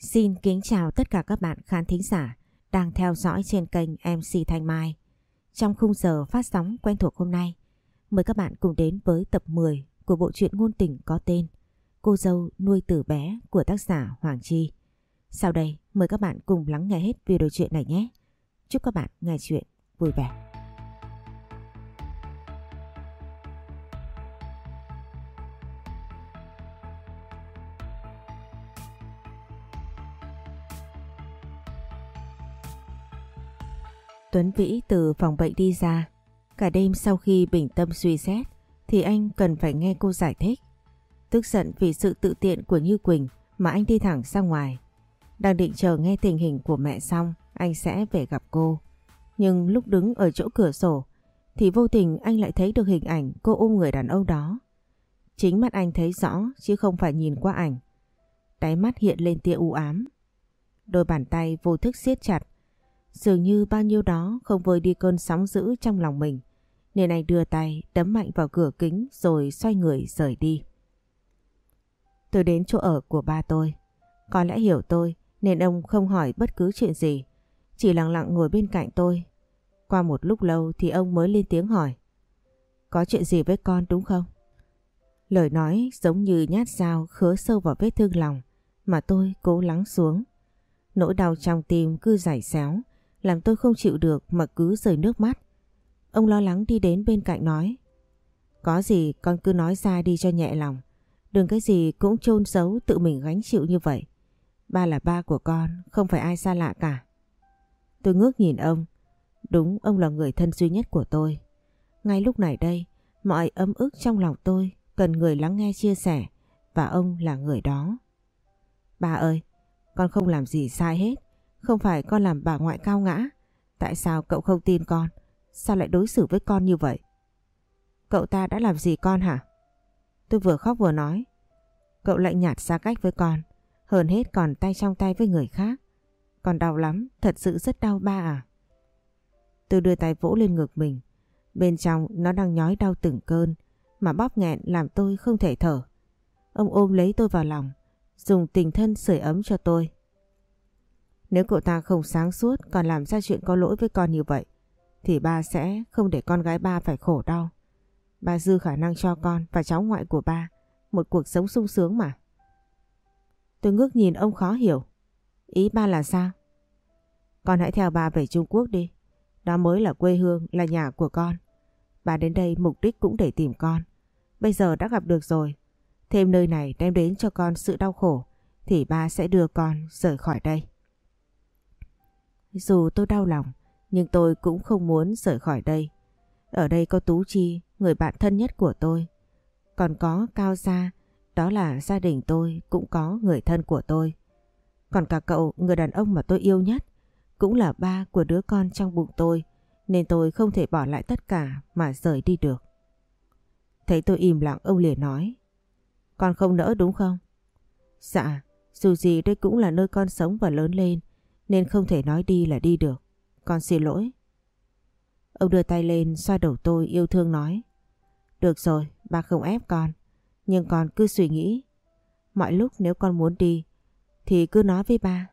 Xin kính chào tất cả các bạn khán thính giả đang theo dõi trên kênh MC Thanh Mai. Trong khung giờ phát sóng quen thuộc hôm nay, mời các bạn cùng đến với tập 10 của bộ truyện ngôn tình có tên Cô dâu nuôi tử bé của tác giả Hoàng Chi. Sau đây, mời các bạn cùng lắng nghe hết video truyện này nhé. Chúc các bạn nghe chuyện vui vẻ. Tuấn Vĩ từ phòng bệnh đi ra. Cả đêm sau khi bình tâm suy xét, thì anh cần phải nghe cô giải thích. Tức giận vì sự tự tiện của Như Quỳnh mà anh đi thẳng ra ngoài. Đang định chờ nghe tình hình của mẹ xong, anh sẽ về gặp cô. Nhưng lúc đứng ở chỗ cửa sổ, thì vô tình anh lại thấy được hình ảnh cô ôm người đàn ông đó. Chính mắt anh thấy rõ, chứ không phải nhìn qua ảnh. Đáy mắt hiện lên tia u ám. Đôi bàn tay vô thức siết chặt Dường như bao nhiêu đó không vơi đi cơn sóng dữ trong lòng mình. Nên anh đưa tay đấm mạnh vào cửa kính rồi xoay người rời đi. Tôi đến chỗ ở của ba tôi. Có lẽ hiểu tôi nên ông không hỏi bất cứ chuyện gì. Chỉ lặng lặng ngồi bên cạnh tôi. Qua một lúc lâu thì ông mới lên tiếng hỏi. Có chuyện gì với con đúng không? Lời nói giống như nhát dao khứa sâu vào vết thương lòng mà tôi cố lắng xuống. Nỗi đau trong tim cứ giải xéo làm tôi không chịu được mà cứ rời nước mắt. Ông lo lắng đi đến bên cạnh nói. Có gì con cứ nói ra đi cho nhẹ lòng. Đừng cái gì cũng chôn giấu tự mình gánh chịu như vậy. Ba là ba của con, không phải ai xa lạ cả. Tôi ngước nhìn ông. Đúng ông là người thân duy nhất của tôi. Ngay lúc này đây, mọi ấm ức trong lòng tôi cần người lắng nghe chia sẻ và ông là người đó. Ba ơi, con không làm gì sai hết. Không phải con làm bà ngoại cao ngã. Tại sao cậu không tin con? Sao lại đối xử với con như vậy? Cậu ta đã làm gì con hả? Tôi vừa khóc vừa nói. Cậu lại nhạt xa cách với con. Hơn hết còn tay trong tay với người khác. Còn đau lắm, thật sự rất đau ba à. Tôi đưa tay vỗ lên ngực mình. Bên trong nó đang nhói đau từng cơn. Mà bóp nghẹn làm tôi không thể thở. Ông ôm lấy tôi vào lòng. Dùng tình thân sưởi ấm cho tôi. Nếu cậu ta không sáng suốt còn làm ra chuyện có lỗi với con như vậy thì ba sẽ không để con gái ba phải khổ đau. Ba dư khả năng cho con và cháu ngoại của ba một cuộc sống sung sướng mà. Tôi ngước nhìn ông khó hiểu. Ý ba là sao? Con hãy theo ba về Trung Quốc đi. Đó mới là quê hương, là nhà của con. Ba đến đây mục đích cũng để tìm con. Bây giờ đã gặp được rồi. Thêm nơi này đem đến cho con sự đau khổ thì ba sẽ đưa con rời khỏi đây. Dù tôi đau lòng, nhưng tôi cũng không muốn rời khỏi đây. Ở đây có Tú Chi, người bạn thân nhất của tôi. Còn có Cao Gia, đó là gia đình tôi cũng có người thân của tôi. Còn cả cậu, người đàn ông mà tôi yêu nhất, cũng là ba của đứa con trong bụng tôi, nên tôi không thể bỏ lại tất cả mà rời đi được. Thấy tôi im lặng ông liền nói, con không nỡ đúng không? Dạ, dù gì đây cũng là nơi con sống và lớn lên, nên không thể nói đi là đi được. Con xin lỗi. Ông đưa tay lên xoa đầu tôi yêu thương nói. Được rồi, ba không ép con. Nhưng con cứ suy nghĩ. Mọi lúc nếu con muốn đi thì cứ nói với ba.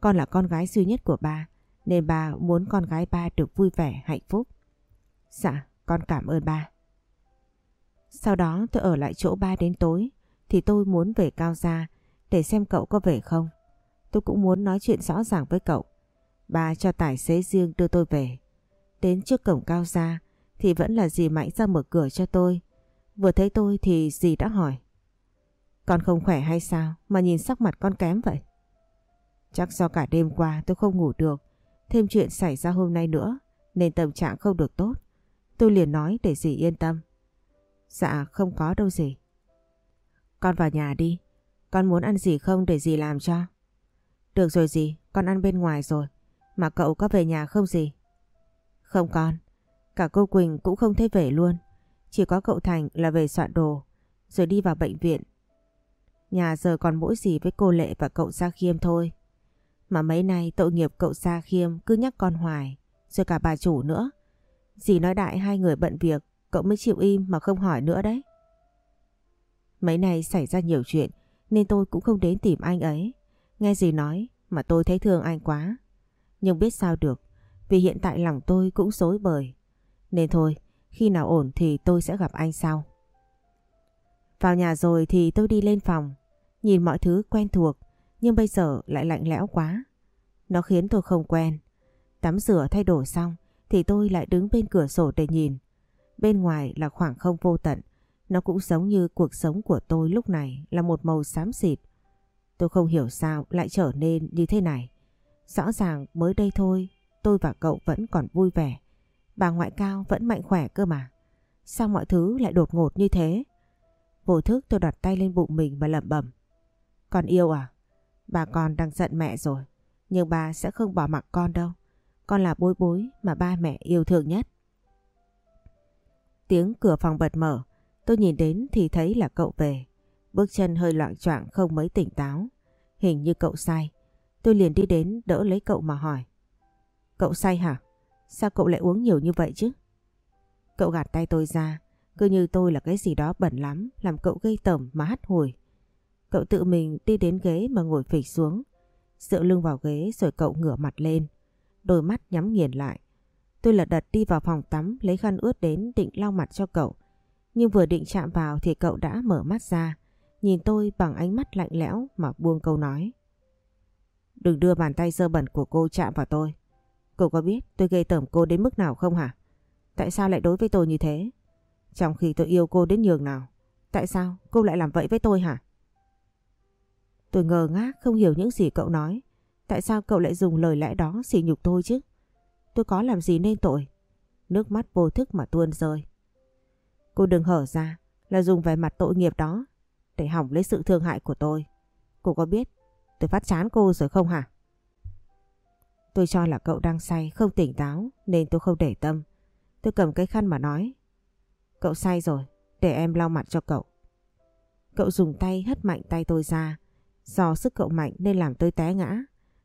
Con là con gái duy nhất của ba nên ba muốn con gái ba được vui vẻ, hạnh phúc. Dạ, con cảm ơn ba. Sau đó tôi ở lại chỗ ba đến tối thì tôi muốn về Cao Gia để xem cậu có về không. Tôi cũng muốn nói chuyện rõ ràng với cậu. Bà cho tài xế riêng đưa tôi về. Đến trước cổng cao ra thì vẫn là dì Mạnh ra mở cửa cho tôi. Vừa thấy tôi thì dì đã hỏi. Con không khỏe hay sao mà nhìn sắc mặt con kém vậy? Chắc do cả đêm qua tôi không ngủ được. Thêm chuyện xảy ra hôm nay nữa, nên tâm trạng không được tốt. Tôi liền nói để dì yên tâm. Dạ không có đâu dì. Con vào nhà đi. Con muốn ăn gì không để dì làm cho. Được rồi gì, con ăn bên ngoài rồi. Mà cậu có về nhà không gì? Không con, cả cô Quỳnh cũng không thấy về luôn. Chỉ có cậu Thành là về soạn đồ, rồi đi vào bệnh viện. Nhà giờ còn mỗi gì với cô Lệ và cậu Sa Khiêm thôi. Mà mấy nay tội nghiệp cậu Sa Khiêm cứ nhắc con hoài, rồi cả bà chủ nữa. Dì nói đại hai người bận việc, cậu mới chịu im mà không hỏi nữa đấy. Mấy nay xảy ra nhiều chuyện nên tôi cũng không đến tìm anh ấy. Nghe gì nói mà tôi thấy thương anh quá. Nhưng biết sao được, vì hiện tại lòng tôi cũng rối bời. Nên thôi, khi nào ổn thì tôi sẽ gặp anh sau. Vào nhà rồi thì tôi đi lên phòng, nhìn mọi thứ quen thuộc nhưng bây giờ lại lạnh lẽo quá. Nó khiến tôi không quen. Tắm rửa thay đổi xong thì tôi lại đứng bên cửa sổ để nhìn. Bên ngoài là khoảng không vô tận. Nó cũng giống như cuộc sống của tôi lúc này là một màu xám xịt. Tôi không hiểu sao lại trở nên như thế này. Rõ ràng mới đây thôi, tôi và cậu vẫn còn vui vẻ. Bà ngoại cao vẫn mạnh khỏe cơ mà. Sao mọi thứ lại đột ngột như thế? Vô thức tôi đặt tay lên bụng mình và lẩm bẩm. Con yêu à? Bà con đang giận mẹ rồi. Nhưng bà sẽ không bỏ mặc con đâu. Con là bối bối mà ba mẹ yêu thương nhất. Tiếng cửa phòng bật mở. Tôi nhìn đến thì thấy là cậu về. Bước chân hơi loạn choạng không mấy tỉnh táo. Hình như cậu sai Tôi liền đi đến đỡ lấy cậu mà hỏi. Cậu say hả? Sao cậu lại uống nhiều như vậy chứ? Cậu gạt tay tôi ra. Cứ như tôi là cái gì đó bẩn lắm. Làm cậu gây tởm mà hắt hồi. Cậu tự mình đi đến ghế mà ngồi phịch xuống. Dựa lưng vào ghế rồi cậu ngửa mặt lên. Đôi mắt nhắm nghiền lại. Tôi lật đật đi vào phòng tắm lấy khăn ướt đến định lau mặt cho cậu. Nhưng vừa định chạm vào thì cậu đã mở mắt ra. Nhìn tôi bằng ánh mắt lạnh lẽo mà buông câu nói. Đừng đưa bàn tay dơ bẩn của cô chạm vào tôi. Cô có biết tôi gây tởm cô đến mức nào không hả? Tại sao lại đối với tôi như thế? Trong khi tôi yêu cô đến nhường nào. Tại sao cô lại làm vậy với tôi hả? Tôi ngờ ngác không hiểu những gì cậu nói. Tại sao cậu lại dùng lời lẽ đó xỉ nhục tôi chứ? Tôi có làm gì nên tội? Nước mắt vô thức mà tuôn rơi. Cô đừng hở ra là dùng vẻ mặt tội nghiệp đó để hỏng lấy sự thương hại của tôi. Cô có biết tôi phát chán cô rồi không hả? Tôi cho là cậu đang say không tỉnh táo nên tôi không để tâm. Tôi cầm cái khăn mà nói. Cậu say rồi, để em lau mặt cho cậu. Cậu dùng tay hất mạnh tay tôi ra. Do sức cậu mạnh nên làm tôi té ngã.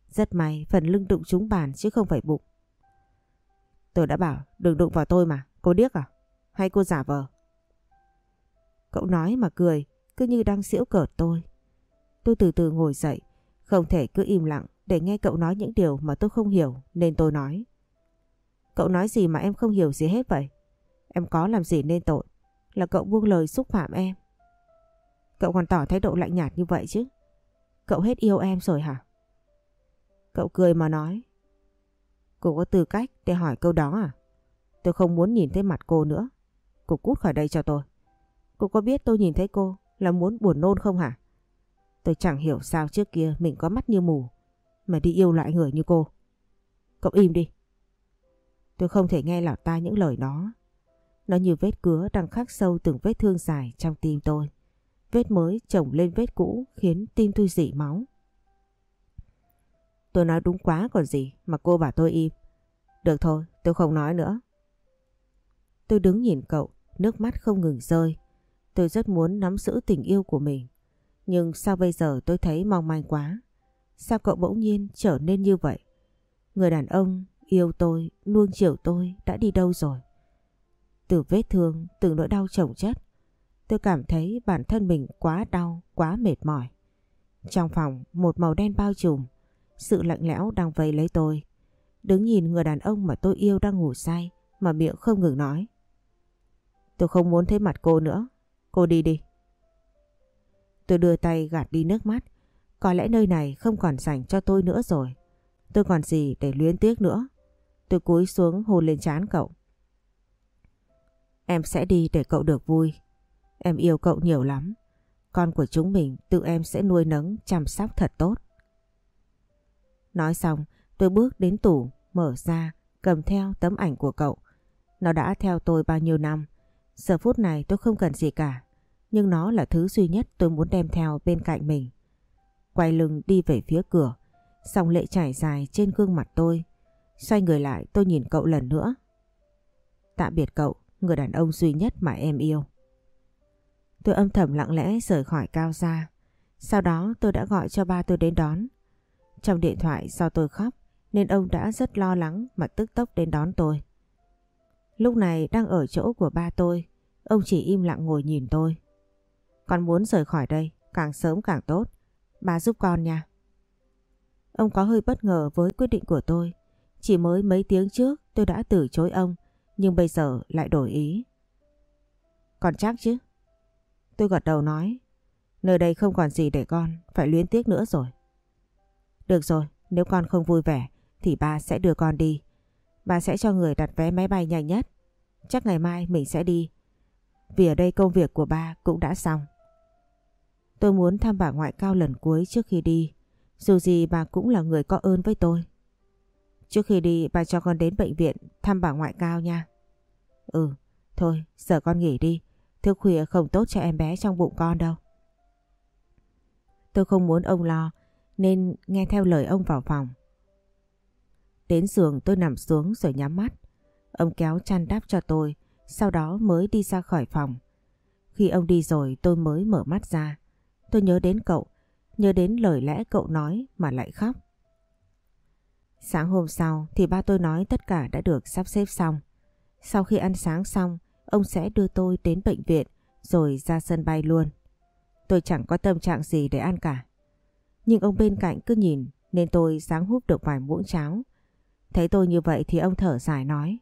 Rất may phần lưng đụng trúng bàn chứ không phải bụng. Tôi đã bảo đừng đụng vào tôi mà, cô điếc à? Hay cô giả vờ? Cậu nói mà cười, cứ như đang giễu cợt tôi. Tôi từ từ ngồi dậy, không thể cứ im lặng để nghe cậu nói những điều mà tôi không hiểu nên tôi nói. Cậu nói gì mà em không hiểu gì hết vậy? Em có làm gì nên tội? Là cậu buông lời xúc phạm em. Cậu còn tỏ thái độ lạnh nhạt như vậy chứ? Cậu hết yêu em rồi hả? Cậu cười mà nói. Cô có tư cách để hỏi câu đó à? Tôi không muốn nhìn thấy mặt cô nữa. Cô cút khỏi đây cho tôi. Cô có biết tôi nhìn thấy cô là muốn buồn nôn không hả? Tôi chẳng hiểu sao trước kia mình có mắt như mù mà đi yêu loại người như cô. Cậu im đi. Tôi không thể nghe lọt tai những lời đó. Nó như vết cứa đang khắc sâu từng vết thương dài trong tim tôi. Vết mới chồng lên vết cũ khiến tim tôi dỉ máu. Tôi nói đúng quá còn gì mà cô bảo tôi im. Được thôi, tôi không nói nữa. Tôi đứng nhìn cậu, nước mắt không ngừng rơi. Tôi rất muốn nắm giữ tình yêu của mình. Nhưng sao bây giờ tôi thấy mong manh quá? Sao cậu bỗng nhiên trở nên như vậy? Người đàn ông yêu tôi, nuông chiều tôi đã đi đâu rồi? Từ vết thương, từ nỗi đau chồng chất, tôi cảm thấy bản thân mình quá đau, quá mệt mỏi. Trong phòng, một màu đen bao trùm, sự lạnh lẽo đang vây lấy tôi. Đứng nhìn người đàn ông mà tôi yêu đang ngủ say, mà miệng không ngừng nói. Tôi không muốn thấy mặt cô nữa, cô đi đi. Tôi đưa tay gạt đi nước mắt, có lẽ nơi này không còn dành cho tôi nữa rồi. Tôi còn gì để luyến tiếc nữa. Tôi cúi xuống hôn lên trán cậu. Em sẽ đi để cậu được vui. Em yêu cậu nhiều lắm. Con của chúng mình tự em sẽ nuôi nấng chăm sóc thật tốt. Nói xong tôi bước đến tủ mở ra cầm theo tấm ảnh của cậu. Nó đã theo tôi bao nhiêu năm. Giờ phút này tôi không cần gì cả. Nhưng nó là thứ duy nhất tôi muốn đem theo bên cạnh mình. Quay lưng đi về phía cửa. Dòng lệ chảy dài trên gương mặt tôi. Xoay người lại tôi nhìn cậu lần nữa. Tạm biệt cậu, người đàn ông duy nhất mà em yêu. Tôi âm thầm lặng lẽ rời khỏi cao gia. Sau đó tôi đã gọi cho ba tôi đến đón. Trong điện thoại do tôi khóc nên ông đã rất lo lắng mà tức tốc đến đón tôi. Lúc này đang ở chỗ của ba tôi, ông chỉ im lặng ngồi nhìn tôi. Con muốn rời khỏi đây, càng sớm càng tốt. bà giúp con nha. Ông có hơi bất ngờ với quyết định của tôi. Chỉ mới mấy tiếng trước tôi đã từ chối ông, nhưng bây giờ lại đổi ý. Còn chắc chứ? Tôi gật đầu nói, nơi đây không còn gì để con, phải luyến tiếc nữa rồi. Được rồi, nếu con không vui vẻ, thì ba sẽ đưa con đi. Ba sẽ cho người đặt vé máy bay nhanh nhất. Chắc ngày mai mình sẽ đi. Vì ở đây công việc của ba cũng đã xong. Tôi muốn thăm bà ngoại cao lần cuối trước khi đi. Dù gì bà cũng là người có ơn với tôi. Trước khi đi bà cho con đến bệnh viện thăm bà ngoại cao nha. Ừ, thôi giờ con nghỉ đi. Thức khuya không tốt cho em bé trong bụng con đâu. Tôi không muốn ông lo nên nghe theo lời ông vào phòng. Đến giường tôi nằm xuống rồi nhắm mắt. Ông kéo chăn đáp cho tôi, sau đó mới đi ra khỏi phòng. Khi ông đi rồi tôi mới mở mắt ra. Tôi nhớ đến cậu, nhớ đến lời lẽ cậu nói mà lại khóc. Sáng hôm sau thì ba tôi nói tất cả đã được sắp xếp xong. Sau khi ăn sáng xong, ông sẽ đưa tôi đến bệnh viện rồi ra sân bay luôn. Tôi chẳng có tâm trạng gì để ăn cả. Nhưng ông bên cạnh cứ nhìn nên tôi sáng húp được vài muỗng cháo. Thấy tôi như vậy thì ông thở dài nói.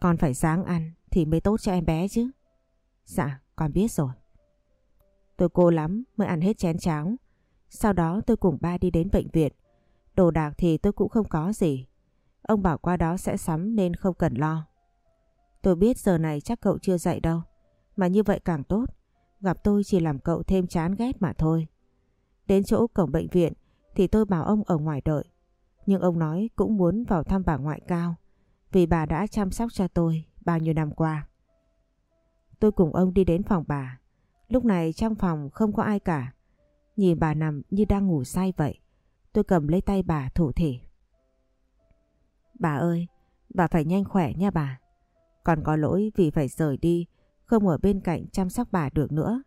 Con phải sáng ăn thì mới tốt cho em bé chứ. Dạ, con biết rồi. Tôi cố lắm mới ăn hết chén cháo. Sau đó tôi cùng ba đi đến bệnh viện. Đồ đạc thì tôi cũng không có gì. Ông bảo qua đó sẽ sắm nên không cần lo. Tôi biết giờ này chắc cậu chưa dậy đâu. Mà như vậy càng tốt. Gặp tôi chỉ làm cậu thêm chán ghét mà thôi. Đến chỗ cổng bệnh viện thì tôi bảo ông ở ngoài đợi. Nhưng ông nói cũng muốn vào thăm bà ngoại cao vì bà đã chăm sóc cho tôi bao nhiêu năm qua. Tôi cùng ông đi đến phòng bà. Lúc này trong phòng không có ai cả. Nhìn bà nằm như đang ngủ say vậy. Tôi cầm lấy tay bà thủ thỉ. Bà ơi, bà phải nhanh khỏe nha bà. Còn có lỗi vì phải rời đi, không ở bên cạnh chăm sóc bà được nữa.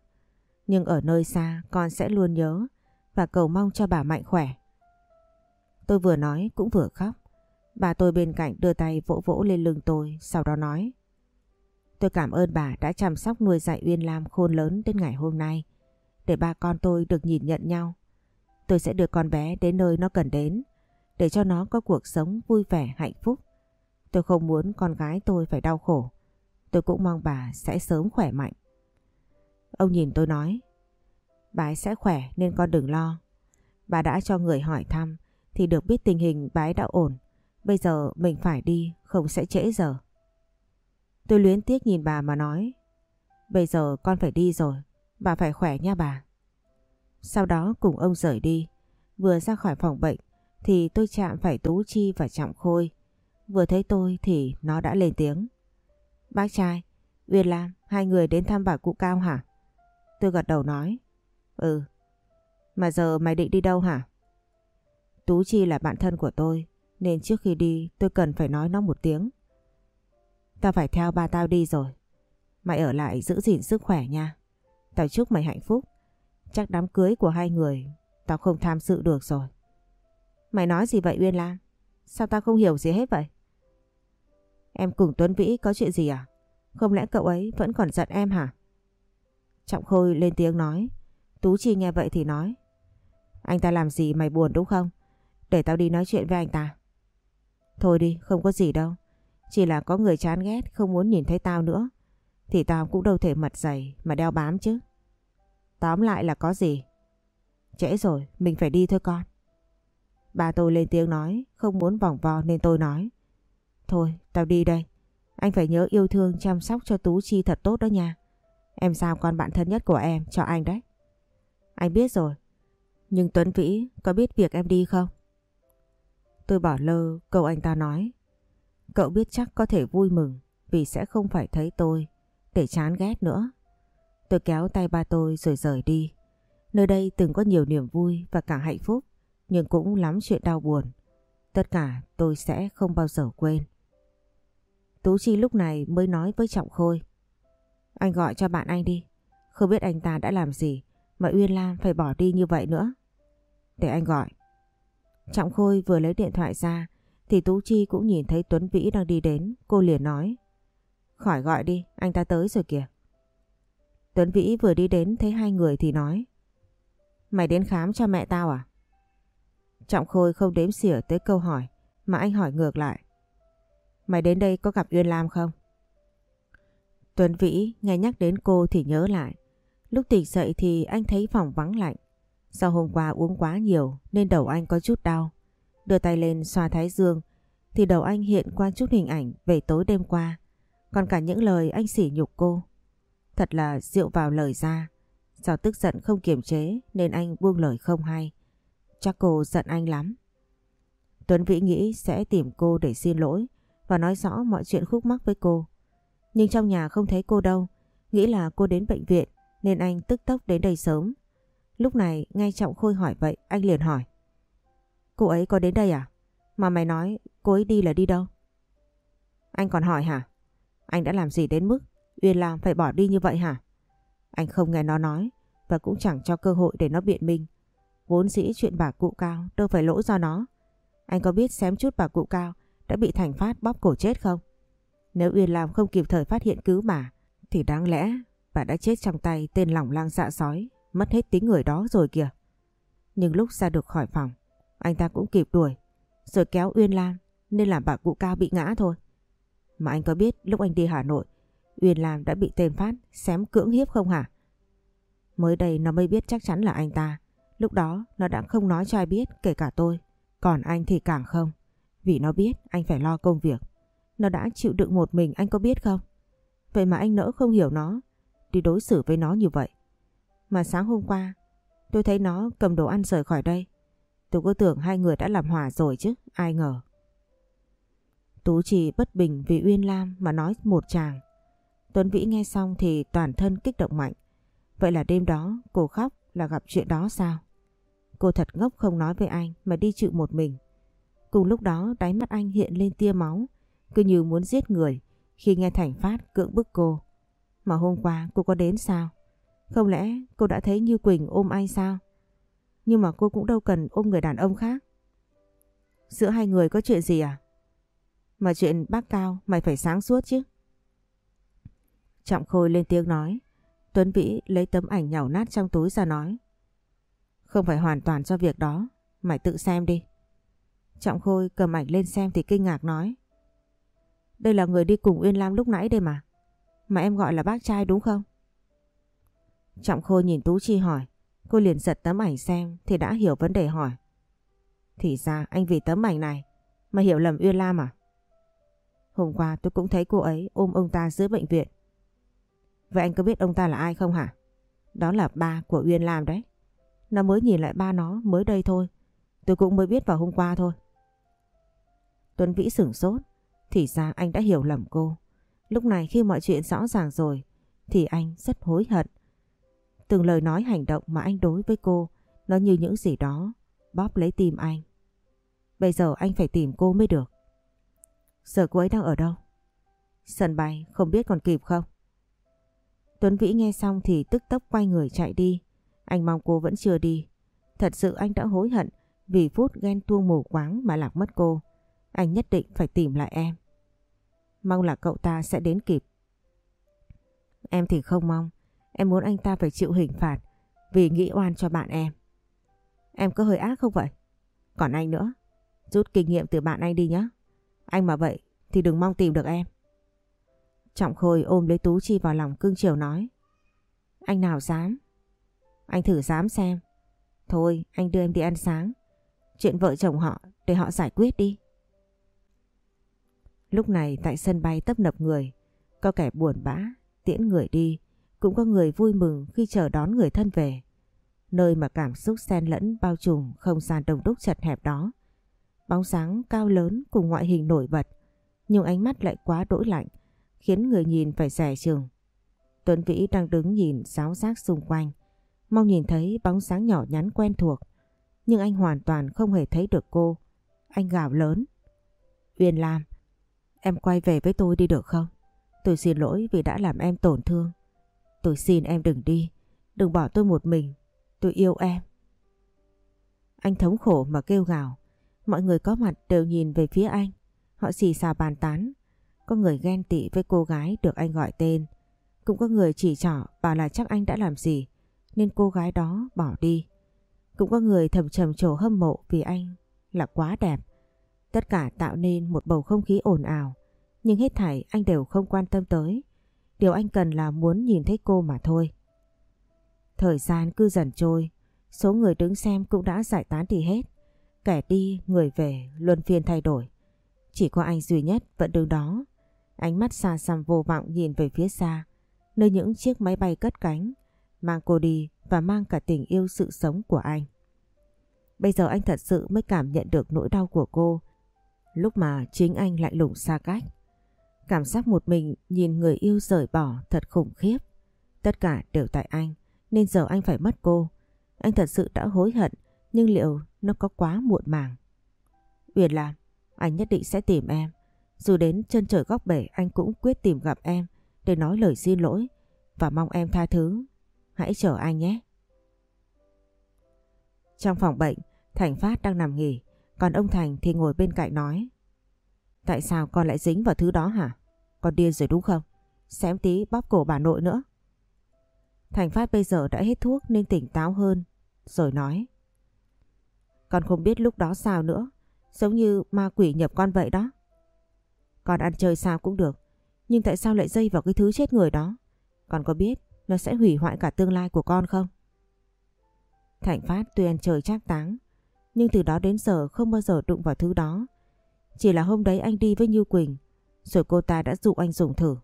Nhưng ở nơi xa con sẽ luôn nhớ và cầu mong cho bà mạnh khỏe. Tôi vừa nói cũng vừa khóc. Bà tôi bên cạnh đưa tay vỗ vỗ lên lưng tôi, sau đó nói. Tôi cảm ơn bà đã chăm sóc nuôi dạy Uyên Lam khôn lớn đến ngày hôm nay. Để ba con tôi được nhìn nhận nhau. Tôi sẽ đưa con bé đến nơi nó cần đến. Để cho nó có cuộc sống vui vẻ, hạnh phúc. Tôi không muốn con gái tôi phải đau khổ. Tôi cũng mong bà sẽ sớm khỏe mạnh. Ông nhìn tôi nói. Bà ấy sẽ khỏe nên con đừng lo. Bà đã cho người hỏi thăm thì được biết tình hình bà ấy đã ổn. Bây giờ mình phải đi, không sẽ trễ giờ. Tôi luyến tiếc nhìn bà mà nói. Bây giờ con phải đi rồi, bà phải khỏe nha bà. Sau đó cùng ông rời đi, vừa ra khỏi phòng bệnh thì tôi chạm phải Tú Chi và Trọng Khôi. Vừa thấy tôi thì nó đã lên tiếng. Bác trai, Uyên Lam, hai người đến thăm bà cụ Cao hả? Tôi gật đầu nói. Ừ. Mà giờ mày định đi đâu hả? Tú Chi là bạn thân của tôi, nên trước khi đi, tôi cần phải nói nó một tiếng. Tao phải theo ba tao đi rồi. Mày ở lại giữ gìn sức khỏe nha. Tao chúc mày hạnh phúc. Chắc đám cưới của hai người, tao không tham dự được rồi. Mày nói gì vậy, Uyên Lam? Sao tao không hiểu gì hết vậy? Em cùng Tuấn Vĩ có chuyện gì à? Không lẽ cậu ấy vẫn còn giận em hả? Trọng Khôi lên tiếng nói. Tú Chi nghe vậy thì nói. Anh ta làm gì mày buồn đúng không? Để tao đi nói chuyện với anh ta. Thôi đi, không có gì đâu. Chỉ là có người chán ghét không muốn nhìn thấy tao nữa. Thì tao cũng đâu thể mặt dày mà đeo bám chứ. Tóm lại là có gì? Trễ rồi, mình phải đi thôi con. Bà tôi lên tiếng nói, không muốn vòng vo nên tôi nói. Thôi, tao đi đây. Anh phải nhớ yêu thương chăm sóc cho Tú Chi thật tốt đó nha. Em sao con bạn thân nhất của em cho anh đấy. Anh biết rồi. Nhưng Tuấn Vĩ có biết việc em đi không? Tôi bỏ lơ câu anh ta nói. Cậu biết chắc có thể vui mừng vì sẽ không phải thấy tôi, để chán ghét nữa. Tôi kéo tay ba tôi rồi rời đi. Nơi đây từng có nhiều niềm vui và cả hạnh phúc, nhưng cũng lắm chuyện đau buồn. Tất cả tôi sẽ không bao giờ quên. Tú Chi lúc này mới nói với Trọng Khôi. Anh gọi cho bạn anh đi. Không biết anh ta đã làm gì mà Uyên Lam phải bỏ đi như vậy nữa. Để anh gọi. Trọng Khôi vừa lấy điện thoại ra thì Tú Chi cũng nhìn thấy Tuấn Vĩ đang đi đến. Cô liền nói. Khỏi gọi đi, anh ta tới rồi kìa. Tuấn Vĩ vừa đi đến thấy hai người thì nói. Mày đến khám cho mẹ tao à? Trọng Khôi không đếm xỉa tới câu hỏi mà anh hỏi ngược lại. Mày đến đây có gặp Uyên Lam không? Tuấn Vĩ nghe nhắc đến cô thì nhớ lại. Lúc tỉnh dậy thì anh thấy phòng vắng lạnh. Sau hôm qua uống quá nhiều nên đầu anh có chút đau. Đưa tay lên xoa thái dương thì đầu anh hiện qua chút hình ảnh về tối đêm qua. Còn cả những lời anh sỉ nhục cô. Thật là rượu vào lời ra. Do tức giận không kiềm chế nên anh buông lời không hay. Chắc cô giận anh lắm. Tuấn Vĩ nghĩ sẽ tìm cô để xin lỗi và nói rõ mọi chuyện khúc mắc với cô. Nhưng trong nhà không thấy cô đâu, nghĩ là cô đến bệnh viện nên anh tức tốc đến đây sớm. Lúc này, ngay Trọng Khôi hỏi vậy, anh liền hỏi. Cô ấy có đến đây à? Mà mày nói cô ấy đi là đi đâu? Anh còn hỏi hả? Anh đã làm gì đến mức Uyên Lam phải bỏ đi như vậy hả? Anh không nghe nó nói và cũng chẳng cho cơ hội để nó biện minh. Vốn dĩ chuyện bà cụ cao đâu phải lỗi do nó. Anh có biết xém chút bà cụ cao đã bị Thành Phát bóp cổ chết không? Nếu Uyên Lam không kịp thời phát hiện cứu bà thì đáng lẽ bà đã chết trong tay tên lỏng lang dạ sói mất hết tính người đó rồi kìa. Nhưng lúc ra được khỏi phòng, anh ta cũng kịp đuổi, rồi kéo Uyên Lam nên làm bà cụ cao bị ngã thôi. Mà anh có biết lúc anh đi Hà Nội, Uyên Lam đã bị tên Phát xém cưỡng hiếp không hả? Mới đây nó mới biết chắc chắn là anh ta. Lúc đó nó đã không nói cho ai biết, kể cả tôi. Còn anh thì càng không. Vì nó biết anh phải lo công việc. Nó đã chịu đựng một mình anh có biết không? Vậy mà anh nỡ không hiểu nó. Đi đối xử với nó như vậy. Mà sáng hôm qua tôi thấy nó cầm đồ ăn rời khỏi đây. Tôi cứ tưởng hai người đã làm hòa rồi chứ. Ai ngờ. Tú chỉ bất bình vì Uyên Lam mà nói một chàng. Tuấn Vĩ nghe xong thì toàn thân kích động mạnh. Vậy là đêm đó cô khóc là gặp chuyện đó sao? Cô thật ngốc không nói với anh mà đi chịu một mình. Cùng lúc đó đáy mắt anh hiện lên tia máu, cứ như muốn giết người khi nghe Thành Phát cưỡng bức cô. Mà hôm qua cô có đến sao? Không lẽ cô đã thấy Như Quỳnh ôm anh sao? Nhưng mà cô cũng đâu cần ôm người đàn ông khác. Giữa hai người có chuyện gì à? Mà chuyện bác Cao mày phải sáng suốt chứ. Trọng Khôi lên tiếng nói. Tuấn Vĩ lấy tấm ảnh nhàu nát trong túi ra nói. Không phải hoàn toàn do việc đó, mày tự xem đi. Trọng Khôi cầm ảnh lên xem thì kinh ngạc nói. Đây là người đi cùng Uyên Lam lúc nãy đây mà. Mà em gọi là bác trai đúng không? Trọng Khôi nhìn Tú Chi hỏi. Cô liền giật tấm ảnh xem thì đã hiểu vấn đề hỏi. Thì ra anh vì tấm ảnh này mà hiểu lầm Uyên Lam à? Hôm qua tôi cũng thấy cô ấy ôm ông ta giữa bệnh viện. Vậy anh có biết ông ta là ai không hả? Đó là ba của Uyên Lam đấy. Nó mới nhìn lại ba nó mới đây thôi. Tôi cũng mới biết vào hôm qua thôi. Tuấn Vĩ sửng sốt. Thì ra anh đã hiểu lầm cô. Lúc này khi mọi chuyện rõ ràng rồi thì anh rất hối hận. Từng lời nói hành động mà anh đối với cô, nó như những gì đó bóp lấy tim anh. Bây giờ anh phải tìm cô mới được. Giờ cô ấy đang ở đâu? Sân bay, không biết còn kịp không? Tuấn Vĩ nghe xong thì tức tốc quay người chạy đi. Anh mong cô vẫn chưa đi. Thật sự anh đã hối hận vì phút ghen tuông mù quáng mà lạc mất cô. Anh nhất định phải tìm lại em. Mong là cậu ta sẽ đến kịp. Em thì không mong. Em muốn anh ta phải chịu hình phạt vì nghĩ oan cho bạn em. Em có hơi ác không vậy? Còn anh nữa. Rút kinh nghiệm từ bạn anh đi nhé. Anh mà vậy thì đừng mong tìm được em. Trọng Khôi ôm lấy Tú Chi vào lòng cưng chiều nói. Anh nào dám? Anh thử dám xem. Thôi anh đưa em đi ăn sáng. Chuyện vợ chồng họ để họ giải quyết đi. Lúc này tại sân bay tấp nập người, có kẻ buồn bã, tiễn người đi, cũng có người vui mừng khi chờ đón người thân về. Nơi mà cảm xúc xen lẫn bao trùm không gian đông đúc chật hẹp đó. Bóng sáng cao lớn cùng ngoại hình nổi bật, nhưng ánh mắt lại quá đỗi lạnh, khiến người nhìn phải rẻ chừng. Tuấn Vĩ đang đứng nhìn giáo giác xung quanh, mong nhìn thấy bóng sáng nhỏ nhắn quen thuộc, nhưng anh hoàn toàn không hề thấy được cô. Anh gào lớn. Uyên Lam, em quay về với tôi đi được không? Tôi xin lỗi vì đã làm em tổn thương. Tôi xin em đừng đi, đừng bỏ tôi một mình, tôi yêu em. Anh thống khổ mà kêu gào, mọi người có mặt đều nhìn về phía anh. Họ xì xào bàn tán, có người ghen tị với cô gái được anh gọi tên. Cũng có người chỉ trỏ bảo là chắc anh đã làm gì nên cô gái đó bỏ đi. Cũng có người thầm trầm trồ hâm mộ vì anh là quá đẹp. Tất cả tạo nên một bầu không khí ồn ào, nhưng hết thảy anh đều không quan tâm tới. Điều anh cần là muốn nhìn thấy cô mà thôi. Thời gian cứ dần trôi, số người đứng xem cũng đã giải tán đi hết. Kẻ đi, người về, luân phiên thay đổi. Chỉ có anh duy nhất vẫn đứng đó. Ánh mắt xa xăm vô vọng nhìn về phía xa, nơi những chiếc máy bay cất cánh, mang cô đi và mang cả tình yêu sự sống của anh. Bây giờ anh thật sự mới cảm nhận được nỗi đau của cô, lúc mà chính anh lại lủng xa cách. Cảm giác một mình nhìn người yêu rời bỏ thật khủng khiếp. Tất cả đều tại anh, nên giờ anh phải mất cô. Anh thật sự đã hối hận, nhưng liệu nó có quá muộn màng? Uyển làm, anh nhất định sẽ tìm em. Dù đến chân trời góc bể anh cũng quyết tìm gặp em để nói lời xin lỗi và mong em tha thứ. Hãy chờ anh nhé. Trong phòng bệnh, Thành Phát đang nằm nghỉ, còn ông Thành thì ngồi bên cạnh nói. Tại sao con lại dính vào thứ đó hả? Con điên rồi đúng không? Xém tí bóp cổ bà nội nữa. Thành Phát bây giờ đã hết thuốc nên tỉnh táo hơn, rồi nói. Con không biết lúc đó sao nữa, giống như ma quỷ nhập con vậy đó. Con ăn chơi sao cũng được, nhưng tại sao lại dây vào cái thứ chết người đó? Con có biết nó sẽ hủy hoại cả tương lai của con không? Thành Phát tuy ăn chơi trác táng, nhưng từ đó đến giờ không bao giờ đụng vào thứ đó. Chỉ là hôm đấy anh đi với Như Quỳnh, rồi cô ta đã dụ anh dùng thử.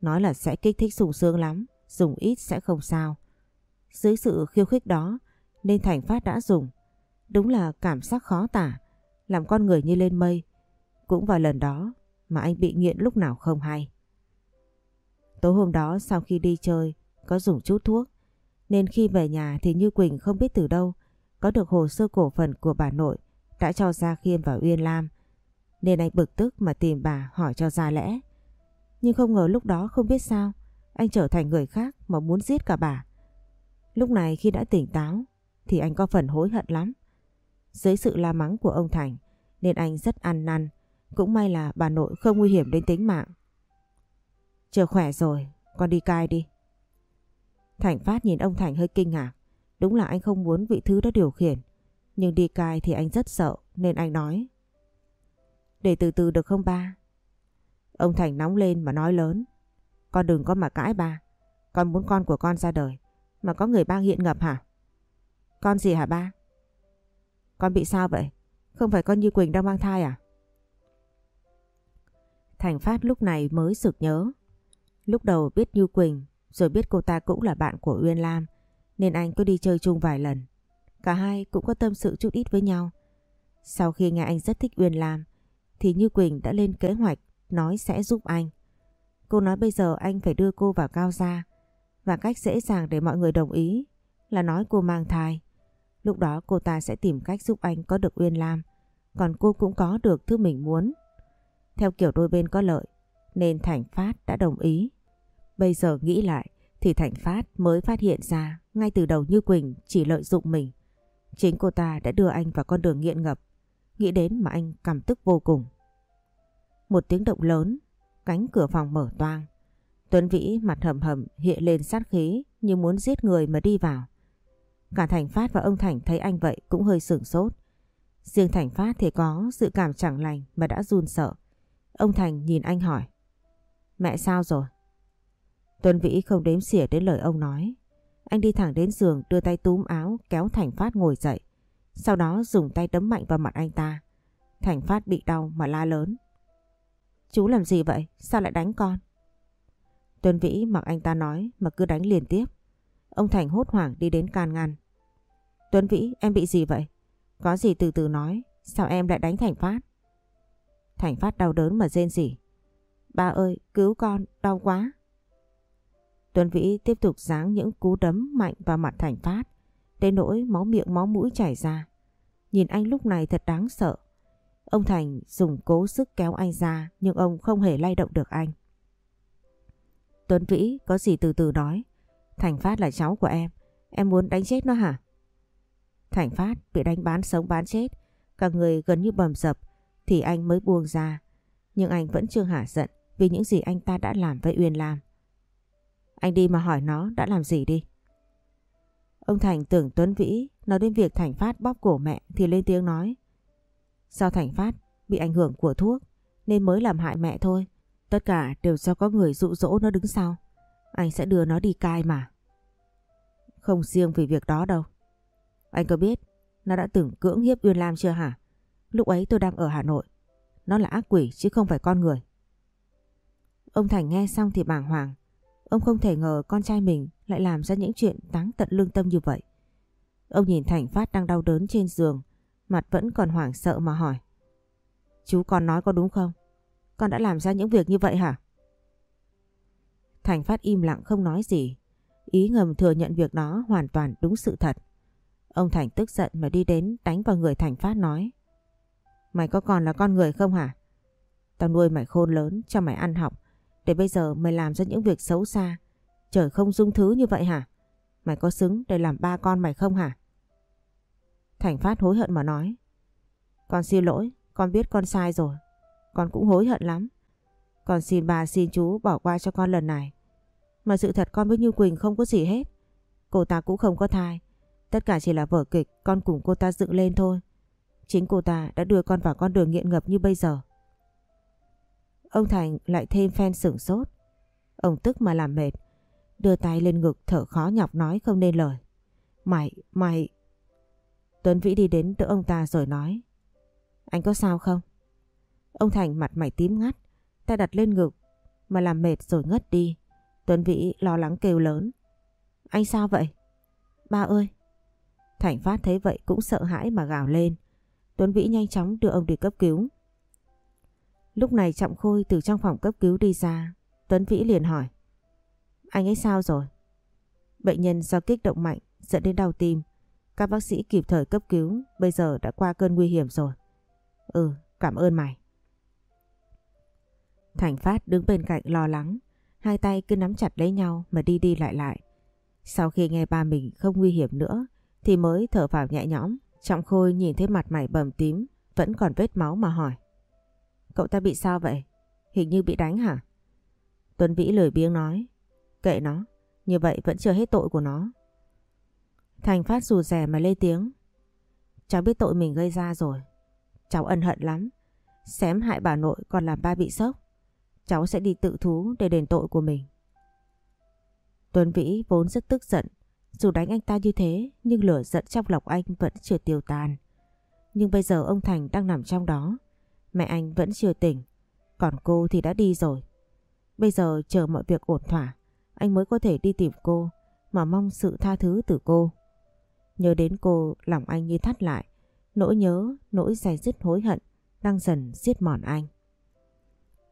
Nói là sẽ kích thích sùng sướng lắm, dùng ít sẽ không sao. Dưới sự khiêu khích đó nên Thành Phát đã dùng. Đúng là cảm giác khó tả, làm con người như lên mây. Cũng vào lần đó mà anh bị nghiện lúc nào không hay. Tối hôm đó sau khi đi chơi có dùng chút thuốc nên khi về nhà thì Như Quỳnh không biết từ đâu có được hồ sơ cổ phần của bà nội đã cho Gia Khiêm và Uyên Lam nên anh bực tức mà tìm bà hỏi cho ra lẽ. Nhưng không ngờ lúc đó không biết sao anh trở thành người khác mà muốn giết cả bà. Lúc này khi đã tỉnh táo thì anh có phần hối hận lắm. Dưới sự la mắng của ông Thành nên anh rất ăn năn. Cũng may là bà nội không nguy hiểm đến tính mạng. Chờ khỏe rồi, con đi cai đi. Thành Phát nhìn ông Thành hơi kinh ngạc. Đúng là anh không muốn vị thứ đó điều khiển. Nhưng đi cai thì anh rất sợ nên anh nói. Để từ từ được không ba? Ông Thành nóng lên mà nói lớn. Con đừng có mà cãi ba. Con muốn con của con ra đời. Mà có người ba hiện ngập hả? Con gì hả ba? Con bị sao vậy? Không phải con Như Quỳnh đang mang thai à? Thành Phát lúc này mới sực nhớ. Lúc đầu biết Như Quỳnh, rồi biết cô ta cũng là bạn của Uyên Lam, nên anh có đi chơi chung vài lần. Cả hai cũng có tâm sự chút ít với nhau. Sau khi nghe anh rất thích Uyên Lam thì Như Quỳnh đã lên kế hoạch nói sẽ giúp anh. Cô nói bây giờ anh phải đưa cô vào cao gia và cách dễ dàng để mọi người đồng ý là nói cô mang thai. Lúc đó cô ta sẽ tìm cách giúp anh có được Uyên Lam còn cô cũng có được thứ mình muốn. Theo kiểu đôi bên có lợi, nên Thành Phát đã đồng ý. Bây giờ nghĩ lại thì Thành Phát mới phát hiện ra ngay từ đầu Như Quỳnh chỉ lợi dụng mình. Chính cô ta đã đưa anh vào con đường nghiện ngập. Nghĩ đến mà anh cảm tức vô cùng. Một tiếng động lớn, cánh cửa phòng mở toang. Tuấn Vĩ mặt hầm hầm hiện lên sát khí như muốn giết người mà đi vào. Cả Thành Phát và ông Thành thấy anh vậy cũng hơi sửng sốt. Riêng Thành Phát thì có sự cảm chẳng lành mà đã run sợ. Ông Thành nhìn anh hỏi. Mẹ sao rồi? Tuấn Vĩ không đếm xỉa đến lời ông nói. Anh đi thẳng đến giường đưa tay túm áo kéo Thành Phát ngồi dậy. Sau đó dùng tay đấm mạnh vào mặt anh ta. Thành Phát bị đau mà la lớn. Chú làm gì vậy? Sao lại đánh con? Tuấn Vĩ mặc anh ta nói mà cứ đánh liên tiếp. Ông Thành hốt hoảng đi đến can ngăn. Tuấn Vĩ, em bị gì vậy? Có gì từ từ nói. Sao em lại đánh Thành Phát? Thành Phát đau đớn mà rên rỉ. Ba ơi, cứu con, đau quá. Tuấn Vĩ tiếp tục giáng những cú đấm mạnh vào mặt Thành Phát. Đến nỗi máu miệng máu mũi chảy ra. Nhìn anh lúc này thật đáng sợ. Ông Thành dùng cố sức kéo anh ra, nhưng ông không hề lay động được anh. Tuấn Vĩ, có gì từ từ nói. Thành Phát là cháu của em. Em muốn đánh chết nó hả? Thành Phát bị đánh bán sống bán chết. Cả người gần như bầm dập, thì anh mới buông ra. Nhưng anh vẫn chưa hả giận vì những gì anh ta đã làm với Uyên Lam. Anh đi mà hỏi nó đã làm gì đi. Ông Thành tưởng Tuấn Vĩ nói đến việc Thành Phát bóp cổ mẹ thì lên tiếng nói. Do Thành Phát bị ảnh hưởng của thuốc nên mới làm hại mẹ thôi. Tất cả đều do có người dụ dỗ nó đứng sau. Anh sẽ đưa nó đi cai mà. Không riêng vì việc đó đâu. Anh có biết nó đã từng cưỡng hiếp Uyên Lam chưa hả? Lúc ấy tôi đang ở Hà Nội. Nó là ác quỷ chứ không phải con người. Ông Thành nghe xong thì bàng hoàng. Ông không thể ngờ con trai mình lại làm ra những chuyện táng tận lương tâm như vậy. Ông nhìn Thành Phát đang đau đớn trên giường, mặt vẫn còn hoảng sợ mà hỏi. Chú con nói có đúng không? Con đã làm ra những việc như vậy hả? Thành Phát im lặng không nói gì. Ý ngầm thừa nhận việc đó hoàn toàn đúng sự thật. Ông Thành tức giận mà đi đến đánh vào người Thành Phát nói. Mày có còn là con người không hả? Tao nuôi mày khôn lớn cho mày ăn học. Để bây giờ mày làm ra những việc xấu xa. Trời không dung thứ như vậy hả? Mày có xứng để làm ba con mày không hả? Thành Phát hối hận mà nói. Con xin lỗi, con biết con sai rồi. Con cũng hối hận lắm. Con xin bà xin chú bỏ qua cho con lần này. Mà sự thật con với Như Quỳnh không có gì hết. Cô ta cũng không có thai. Tất cả chỉ là vở kịch con cùng cô ta dựng lên thôi. Chính cô ta đã đưa con vào con đường nghiện ngập như bây giờ. Ông Thành lại thêm phen sửng sốt. Ông tức mà làm mệt. Đưa tay lên ngực thở khó nhọc nói không nên lời. Mày, mày... Tuấn Vĩ đi đến đỡ ông ta rồi nói. Anh có sao không? Ông Thành mặt mày tím ngắt, tay đặt lên ngực mà làm mệt rồi ngất đi. Tuấn Vĩ lo lắng kêu lớn. Anh sao vậy? Ba ơi! Thành Phát thấy vậy cũng sợ hãi mà gào lên. Tuấn Vĩ nhanh chóng đưa ông đi cấp cứu. Lúc này Trọng Khôi từ trong phòng cấp cứu đi ra. Tuấn Vĩ liền hỏi. Anh ấy sao rồi? Bệnh nhân do kích động mạnh dẫn đến đau tim. Các bác sĩ kịp thời cấp cứu, bây giờ đã qua cơn nguy hiểm rồi. Ừ, cảm ơn mày. Thành Phát đứng bên cạnh lo lắng, hai tay cứ nắm chặt lấy nhau mà đi đi lại lại. Sau khi nghe ba mình không nguy hiểm nữa thì mới thở vào nhẹ nhõm. Trọng Khôi nhìn thấy mặt mày bầm tím, vẫn còn vết máu mà hỏi. Cậu ta bị sao vậy? Hình như bị đánh hả? Tuấn Vĩ lười biếng nói. Kệ nó, như vậy vẫn chưa hết tội của nó. Thành Phát rù rè mà lên tiếng. Cháu biết tội mình gây ra rồi. Cháu ân hận lắm. Xém hại bà nội còn làm ba bị sốc. Cháu sẽ đi tự thú để đền tội của mình. Tuấn Vĩ vốn rất tức giận. Dù đánh anh ta như thế nhưng lửa giận trong lòng anh vẫn chưa tiêu tan. Nhưng bây giờ ông Thành đang nằm trong đó. Mẹ anh vẫn chưa tỉnh. Còn cô thì đã đi rồi. Bây giờ chờ mọi việc ổn thỏa. Anh mới có thể đi tìm cô mà mong sự tha thứ từ cô. Nhớ đến cô lòng anh như thắt lại. Nỗi nhớ, nỗi dày dứt hối hận đang dần giết mòn anh.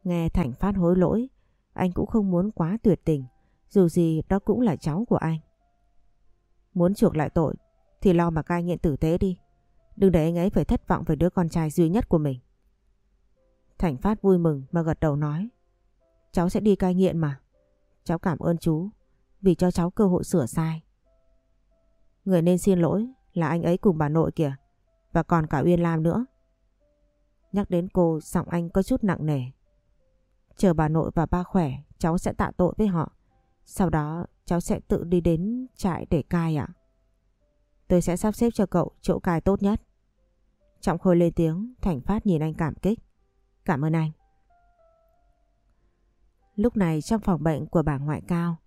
Nghe Thành phát hối lỗi, anh cũng không muốn quá tuyệt tình, dù gì đó cũng là cháu của anh. Muốn chuộc lại tội thì lo mà cai nghiện tử tế đi. Đừng để anh ấy phải thất vọng về đứa con trai duy nhất của mình. Thành Phát vui mừng mà gật đầu nói. Cháu sẽ đi cai nghiện mà. Cháu cảm ơn chú vì cho cháu cơ hội sửa sai. Người nên xin lỗi là anh ấy cùng bà nội kìa. Và còn cả Uyên Lam nữa. Nhắc đến cô giọng anh có chút nặng nề. Chờ bà nội và ba khỏe cháu sẽ tạ tội với họ. Sau đó cháu sẽ tự đi đến trại để cai ạ. Tôi sẽ sắp xếp cho cậu chỗ cai tốt nhất. Trọng Khôi lên tiếng, Thành Phát nhìn anh cảm kích. Cảm ơn anh. Lúc này trong phòng bệnh của bà ngoại cao,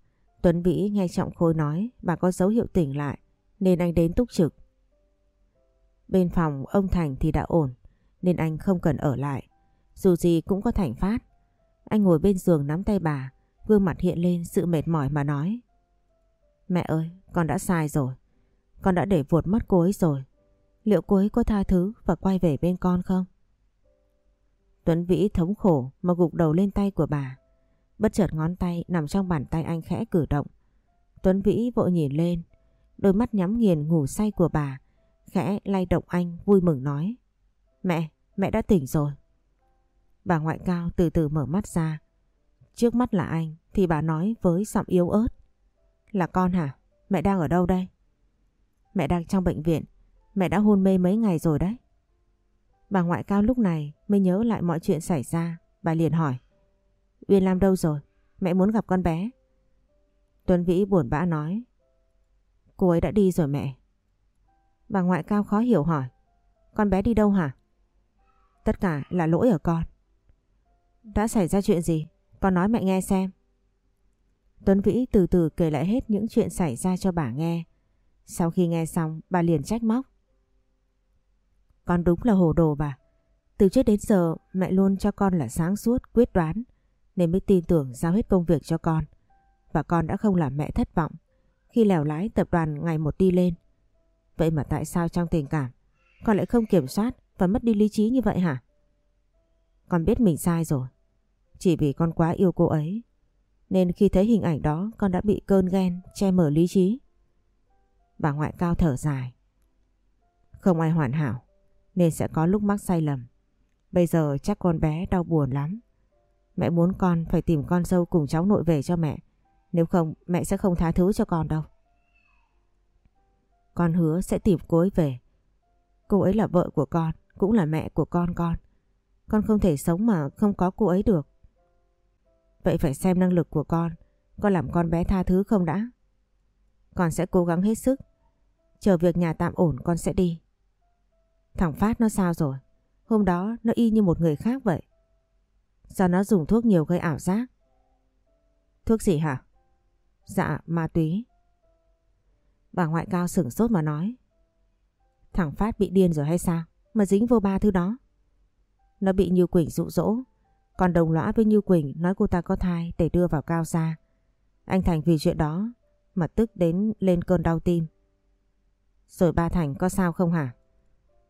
Tuấn Vĩ nghe Trọng Khôi nói bà có dấu hiệu tỉnh lại nên anh đến túc trực. Bên phòng ông Thành thì đã ổn nên anh không cần ở lại. Dù gì cũng có Thành Phát. Anh ngồi bên giường nắm tay bà, gương mặt hiện lên sự mệt mỏi mà nói. Mẹ ơi, con đã sai rồi. Con đã để vuột mất cô ấy rồi. Liệu cô ấy có tha thứ và quay về bên con không? Tuấn Vĩ thống khổ mà gục đầu lên tay của bà. Bất chợt ngón tay nằm trong bàn tay anh khẽ cử động. Tuấn Vĩ vội nhìn lên, đôi mắt nhắm nghiền ngủ say của bà, khẽ lay động anh vui mừng nói. Mẹ, mẹ đã tỉnh rồi. Bà ngoại cao từ từ mở mắt ra. Trước mắt là anh thì bà nói với giọng yếu ớt. Là con hả? Mẹ đang ở đâu đây? Mẹ đang trong bệnh viện. Mẹ đã hôn mê mấy ngày rồi đấy. Bà ngoại cao lúc này mới nhớ lại mọi chuyện xảy ra. Bà liền hỏi. Uyên Lam đâu rồi? Mẹ muốn gặp con bé. Tuấn Vĩ buồn bã nói. Cô ấy đã đi rồi mẹ. Bà ngoại cao khó hiểu hỏi. Con bé đi đâu hả? Tất cả là lỗi ở con. Đã xảy ra chuyện gì? Con nói mẹ nghe xem. Tuấn Vĩ từ từ kể lại hết những chuyện xảy ra cho bà nghe. Sau khi nghe xong, bà liền trách móc. Con đúng là hồ đồ bà. Từ trước đến giờ mẹ luôn cho con là sáng suốt, quyết đoán nên mới tin tưởng giao hết công việc cho con. Và con đã không làm mẹ thất vọng khi lèo lái tập đoàn ngày một đi lên. Vậy mà tại sao trong tình cảm, con lại không kiểm soát và mất đi lý trí như vậy hả? Con biết mình sai rồi. Chỉ vì con quá yêu cô ấy, nên khi thấy hình ảnh đó, con đã bị cơn ghen che mở lý trí. Bà ngoại cao thở dài. Không ai hoàn hảo, nên sẽ có lúc mắc sai lầm. Bây giờ chắc con bé đau buồn lắm. Mẹ muốn con phải tìm con dâu cùng cháu nội về cho mẹ. Nếu không mẹ sẽ không tha thứ cho con đâu. Con hứa sẽ tìm cô ấy về. Cô ấy là vợ của con, cũng là mẹ của con con. Con không thể sống mà không có cô ấy được. Vậy phải xem năng lực của con, con làm con bé tha thứ không đã? Con sẽ cố gắng hết sức. Chờ việc nhà tạm ổn con sẽ đi. Thằng Phát nó sao rồi? Hôm đó nó y như một người khác vậy. Do nó dùng thuốc nhiều gây ảo giác. Thuốc gì hả? Dạ, ma túy. Bà ngoại cao sửng sốt mà nói. Thằng Phát bị điên rồi hay sao? Mà dính vô ba thứ đó. Nó bị Như Quỳnh dụ dỗ. Còn đồng lõa với Như Quỳnh nói cô ta có thai để đưa vào cao xa. Anh Thành vì chuyện đó mà tức đến lên cơn đau tim. Rồi ba Thành có sao không hả?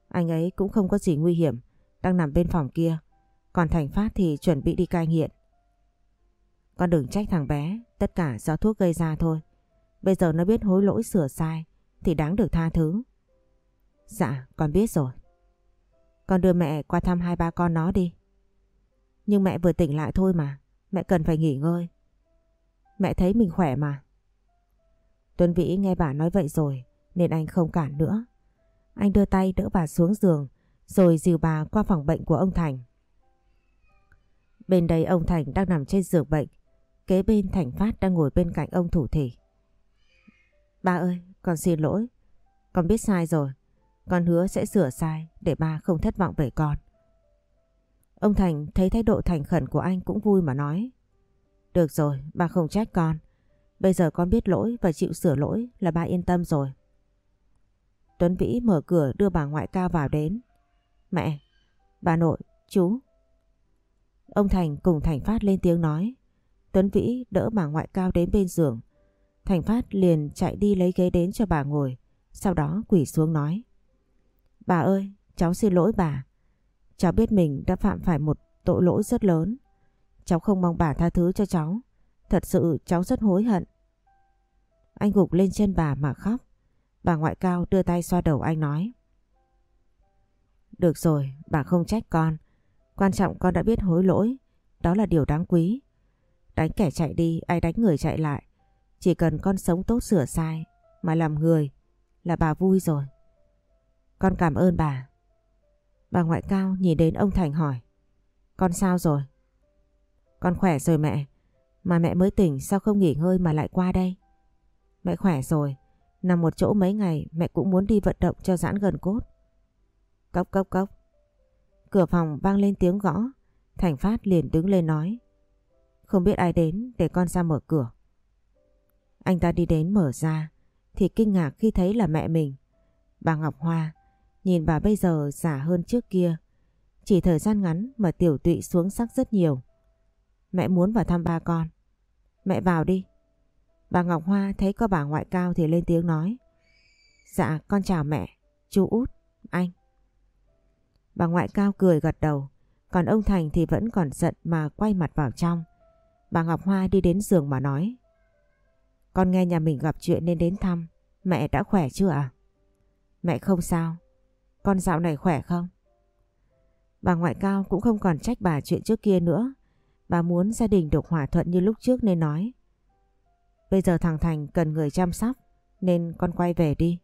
Anh ấy cũng không có gì nguy hiểm, đang nằm bên phòng kia. Còn Thành Phát thì chuẩn bị đi cai nghiện. Con đừng trách thằng bé, tất cả do thuốc gây ra thôi. Bây giờ nó biết hối lỗi sửa sai thì đáng được tha thứ. Dạ, con biết rồi. Con đưa mẹ qua thăm hai ba con nó đi. Nhưng mẹ vừa tỉnh lại thôi mà, mẹ cần phải nghỉ ngơi. Mẹ thấy mình khỏe mà. Tuấn Vĩ nghe bà nói vậy rồi nên anh không cản nữa. Anh đưa tay đỡ bà xuống giường rồi dìu bà qua phòng bệnh của ông Thành. Bên đây ông Thành đang nằm trên giường bệnh. Kế bên Thành Phát đang ngồi bên cạnh ông thủ thị. Ba ơi, con xin lỗi. Con biết sai rồi. Con hứa sẽ sửa sai để ba không thất vọng về con. Ông Thành thấy thái độ thành khẩn của anh cũng vui mà nói. Được rồi, ba không trách con. Bây giờ con biết lỗi và chịu sửa lỗi là ba yên tâm rồi. Tuấn Vĩ mở cửa đưa bà ngoại cao vào đến. Mẹ, bà nội, chú. Ông Thành cùng Thành Phát lên tiếng nói. Tuấn Vĩ đỡ bà ngoại cao đến bên giường. Thành Phát liền chạy đi lấy ghế đến cho bà ngồi. Sau đó quỳ xuống nói. Bà ơi, cháu xin lỗi bà. Cháu biết mình đã phạm phải một tội lỗi rất lớn. Cháu không mong bà tha thứ cho cháu. Thật sự cháu rất hối hận. Anh gục lên chân bà mà khóc. Bà ngoại cao đưa tay xoa đầu anh nói. Được rồi, bà không trách con. Quan trọng con đã biết hối lỗi. Đó là điều đáng quý. Đánh kẻ chạy đi, ai đánh người chạy lại. Chỉ cần con sống tốt sửa sai, mà làm người, là bà vui rồi. Con cảm ơn bà. Bà ngoại cao nhìn đến ông Thành hỏi. Con sao rồi? Con khỏe rồi mẹ. Mà mẹ mới tỉnh sao không nghỉ ngơi mà lại qua đây? Mẹ khỏe rồi. Nằm một chỗ mấy ngày mẹ cũng muốn đi vận động cho giãn gần cốt. Cốc cốc cốc. Cửa phòng vang lên tiếng gõ. Thành Phát liền đứng lên nói. Không biết ai đến để con ra mở cửa. Anh ta đi đến mở ra thì kinh ngạc khi thấy là mẹ mình. Bà Ngọc Hoa nhìn bà bây giờ già hơn trước kia. Chỉ thời gian ngắn mà tiểu tụy xuống sắc rất nhiều. Mẹ muốn vào thăm ba con. Mẹ vào đi. Bà Ngọc Hoa thấy có bà ngoại cao thì lên tiếng nói. Dạ con chào mẹ, chú út, anh. Bà ngoại cao cười gật đầu, còn ông Thành thì vẫn còn giận mà quay mặt vào trong. Bà Ngọc Hoa đi đến giường mà nói. Con nghe nhà mình gặp chuyện nên đến thăm, mẹ đã khỏe chưa à? Mẹ không sao, con dạo này khỏe không? Bà ngoại cao cũng không còn trách bà chuyện trước kia nữa. Bà muốn gia đình được hòa thuận như lúc trước nên nói. Bây giờ thằng Thành cần người chăm sóc nên con quay về đi.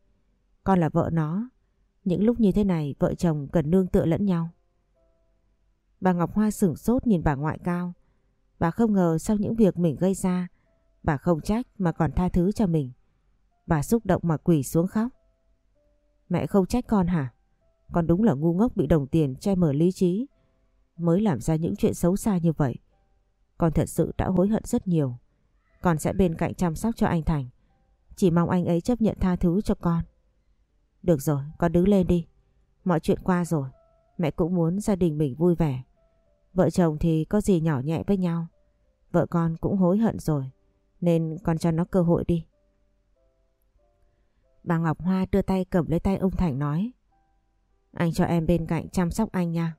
Con là vợ nó. Những lúc như thế này, vợ chồng cần nương tựa lẫn nhau. Bà Ngọc Hoa sửng sốt nhìn bà ngoại cao. Bà không ngờ sau những việc mình gây ra, bà không trách mà còn tha thứ cho mình. Bà xúc động mà quỳ xuống khóc. Mẹ không trách con hả? Con đúng là ngu ngốc bị đồng tiền che mở lý trí mới làm ra những chuyện xấu xa như vậy. Con thật sự đã hối hận rất nhiều. Con sẽ bên cạnh chăm sóc cho anh Thành. Chỉ mong anh ấy chấp nhận tha thứ cho con. Được rồi, con đứng lên đi. Mọi chuyện qua rồi. Mẹ cũng muốn gia đình mình vui vẻ. Vợ chồng thì có gì nhỏ nhẹ với nhau. Vợ con cũng hối hận rồi. Nên con cho nó cơ hội đi. Bà Ngọc Hoa đưa tay cầm lấy tay ông Thành nói. Anh cho em bên cạnh chăm sóc anh nha.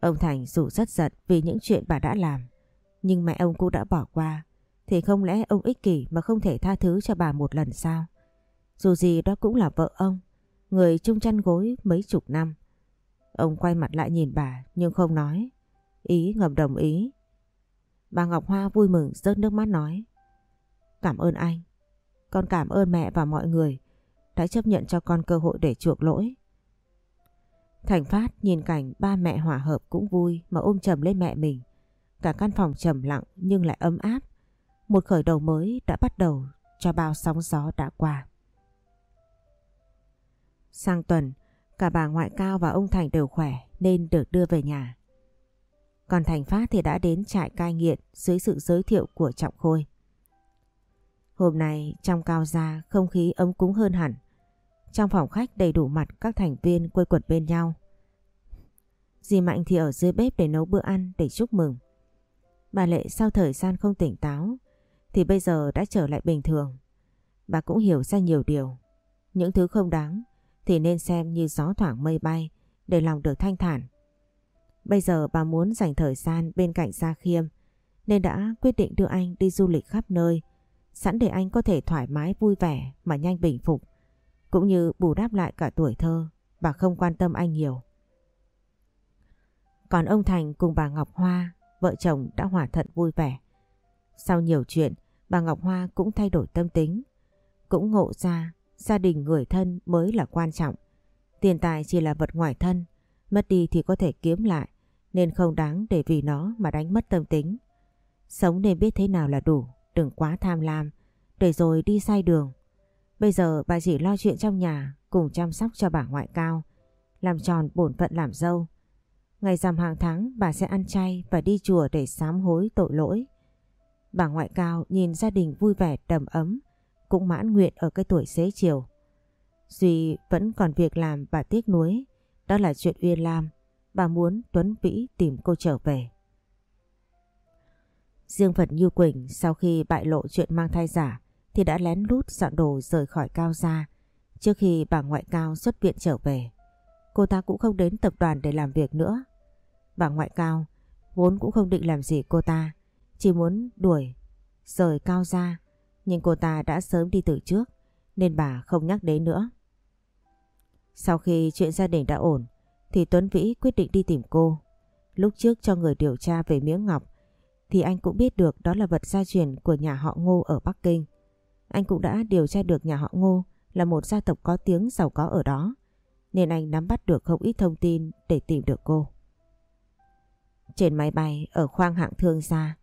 Ông Thành dù rất giận vì những chuyện bà đã làm. Nhưng mẹ ông cũng đã bỏ qua. Thì không lẽ ông ích kỷ mà không thể tha thứ cho bà một lần sao? Dù gì đó cũng là vợ ông. Người chung chăn gối mấy chục năm. Ông quay mặt lại nhìn bà, nhưng không nói. Ý ngầm đồng ý. Bà Ngọc Hoa vui mừng, rớt nước mắt nói. Cảm ơn anh. Con cảm ơn mẹ và mọi người đã chấp nhận cho con cơ hội để chuộc lỗi. Thành Phát nhìn cảnh ba mẹ hòa hợp cũng vui mà ôm chầm lấy mẹ mình. Cả căn phòng trầm lặng nhưng lại ấm áp. Một khởi đầu mới đã bắt đầu cho bao sóng gió đã qua. Sang tuần, cả bà ngoại cao và ông Thành đều khỏe nên được đưa về nhà. Còn Thành Phát thì đã đến trại cai nghiện dưới sự giới thiệu của Trọng Khôi. Hôm nay trong cao gia không khí ấm cúng hơn hẳn. Trong phòng khách đầy đủ mặt các thành viên quây quần bên nhau. Dì Mạnh thì ở dưới bếp để nấu bữa ăn để chúc mừng. Bà Lệ sau thời gian không tỉnh táo thì bây giờ đã trở lại bình thường. Bà cũng hiểu ra nhiều điều. Những thứ không đáng thì nên xem như gió thoảng mây bay, để lòng được thanh thản. Bây giờ bà muốn dành thời gian bên cạnh Gia Khiêm, nên đã quyết định đưa anh đi du lịch khắp nơi, sẵn để anh có thể thoải mái vui vẻ mà nhanh bình phục, cũng như bù đắp lại cả tuổi thơ, bà không quan tâm anh nhiều. Còn ông Thành cùng bà Ngọc Hoa, vợ chồng đã hòa thuận vui vẻ. Sau nhiều chuyện, bà Ngọc Hoa cũng thay đổi tâm tính, cũng ngộ ra gia đình người thân mới là quan trọng. Tiền tài chỉ là vật ngoài thân mất đi thì có thể kiếm lại nên không đáng để vì nó mà đánh mất tâm tính. Sống nên biết thế nào là đủ, đừng quá tham lam, để rồi đi sai đường. Bây giờ bà chỉ lo chuyện trong nhà cùng chăm sóc cho bà ngoại cao, làm tròn bổn phận làm dâu. Ngày rằm hàng tháng bà sẽ ăn chay và đi chùa để sám hối tội lỗi. Bà ngoại cao nhìn gia đình vui vẻ đầm ấm, cũng mãn nguyện ở cái tuổi xế chiều. Duy vẫn còn việc làm bà tiếc nuối, đó là chuyện Uyên Lam. Bà muốn Tuấn Vĩ tìm cô trở về. Riêng phần Như Quỳnh sau khi bại lộ chuyện mang thai giả thì đã lén lút dọn đồ rời khỏi Cao Gia trước khi bà ngoại Cao xuất viện trở về. Cô ta cũng không đến tập đoàn để làm việc nữa. Bà ngoại Cao vốn cũng không định làm gì cô ta, chỉ muốn đuổi rời Cao Gia nhưng cô ta đã sớm đi từ trước nên bà không nhắc đến nữa. Sau khi chuyện gia đình đã ổn thì Tuấn Vĩ quyết định đi tìm cô. Lúc trước cho người điều tra về miếng ngọc thì anh cũng biết được đó là vật gia truyền của nhà họ Ngô ở Bắc Kinh. Anh cũng đã điều tra được nhà họ Ngô là một gia tộc có tiếng giàu có ở đó nên anh nắm bắt được không ít thông tin để tìm được cô. Trên máy bay ở khoang hạng thương gia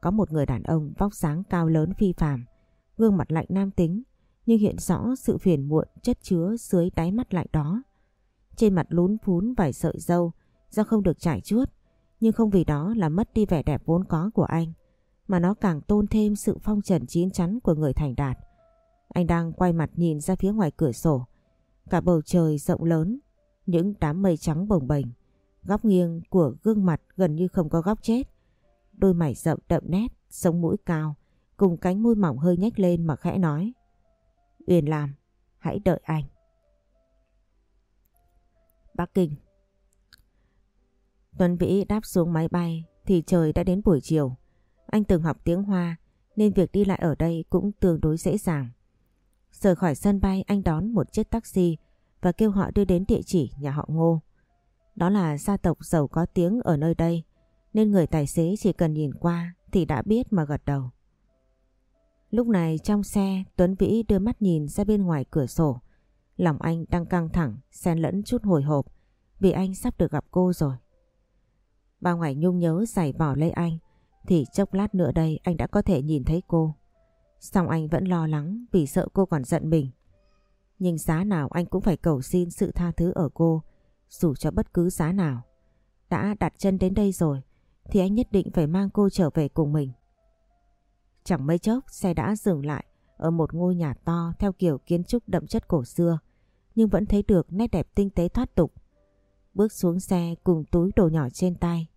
có một người đàn ông vóc dáng cao lớn phi phàm, gương mặt lạnh nam tính nhưng hiện rõ sự phiền muộn chất chứa dưới đáy mắt lạnh đó. Trên mặt lún phún vài sợi dâu do không được trải chuốt nhưng không vì đó là mất đi vẻ đẹp vốn có của anh mà nó càng tôn thêm sự phong trần chín chắn của người thành đạt. Anh đang quay mặt nhìn ra phía ngoài cửa sổ. Cả bầu trời rộng lớn, những đám mây trắng bồng bềnh, góc nghiêng của gương mặt gần như không có góc chết. Đôi mày rậm đậm nét, sống mũi cao, cùng cánh môi mỏng hơi nhếch lên mà khẽ nói. Uyên làm, hãy đợi anh. Bắc Kinh Tuấn Vĩ đáp xuống máy bay thì trời đã đến buổi chiều. Anh từng học tiếng Hoa nên việc đi lại ở đây cũng tương đối dễ dàng. Rời khỏi sân bay anh đón một chiếc taxi và kêu họ đưa đến địa chỉ nhà họ Ngô. Đó là gia tộc giàu có tiếng ở nơi đây nên người tài xế chỉ cần nhìn qua thì đã biết mà gật đầu. Lúc này trong xe Tuấn Vĩ đưa mắt nhìn ra bên ngoài cửa sổ. Lòng anh đang căng thẳng, xen lẫn chút hồi hộp vì anh sắp được gặp cô rồi. Bà Ngoại Nhung nhớ giày bỏ lấy anh thì chốc lát nữa đây anh đã có thể nhìn thấy cô. Xong anh vẫn lo lắng vì sợ cô còn giận mình. Nhưng giá nào anh cũng phải cầu xin sự tha thứ ở cô, dù cho bất cứ giá nào. Đã đặt chân đến đây rồi, thì anh nhất định phải mang cô trở về cùng mình. Chẳng mấy chốc xe đã dừng lại ở một ngôi nhà to theo kiểu kiến trúc đậm chất cổ xưa, nhưng vẫn thấy được nét đẹp tinh tế thoát tục. Bước xuống xe cùng túi đồ nhỏ trên tay,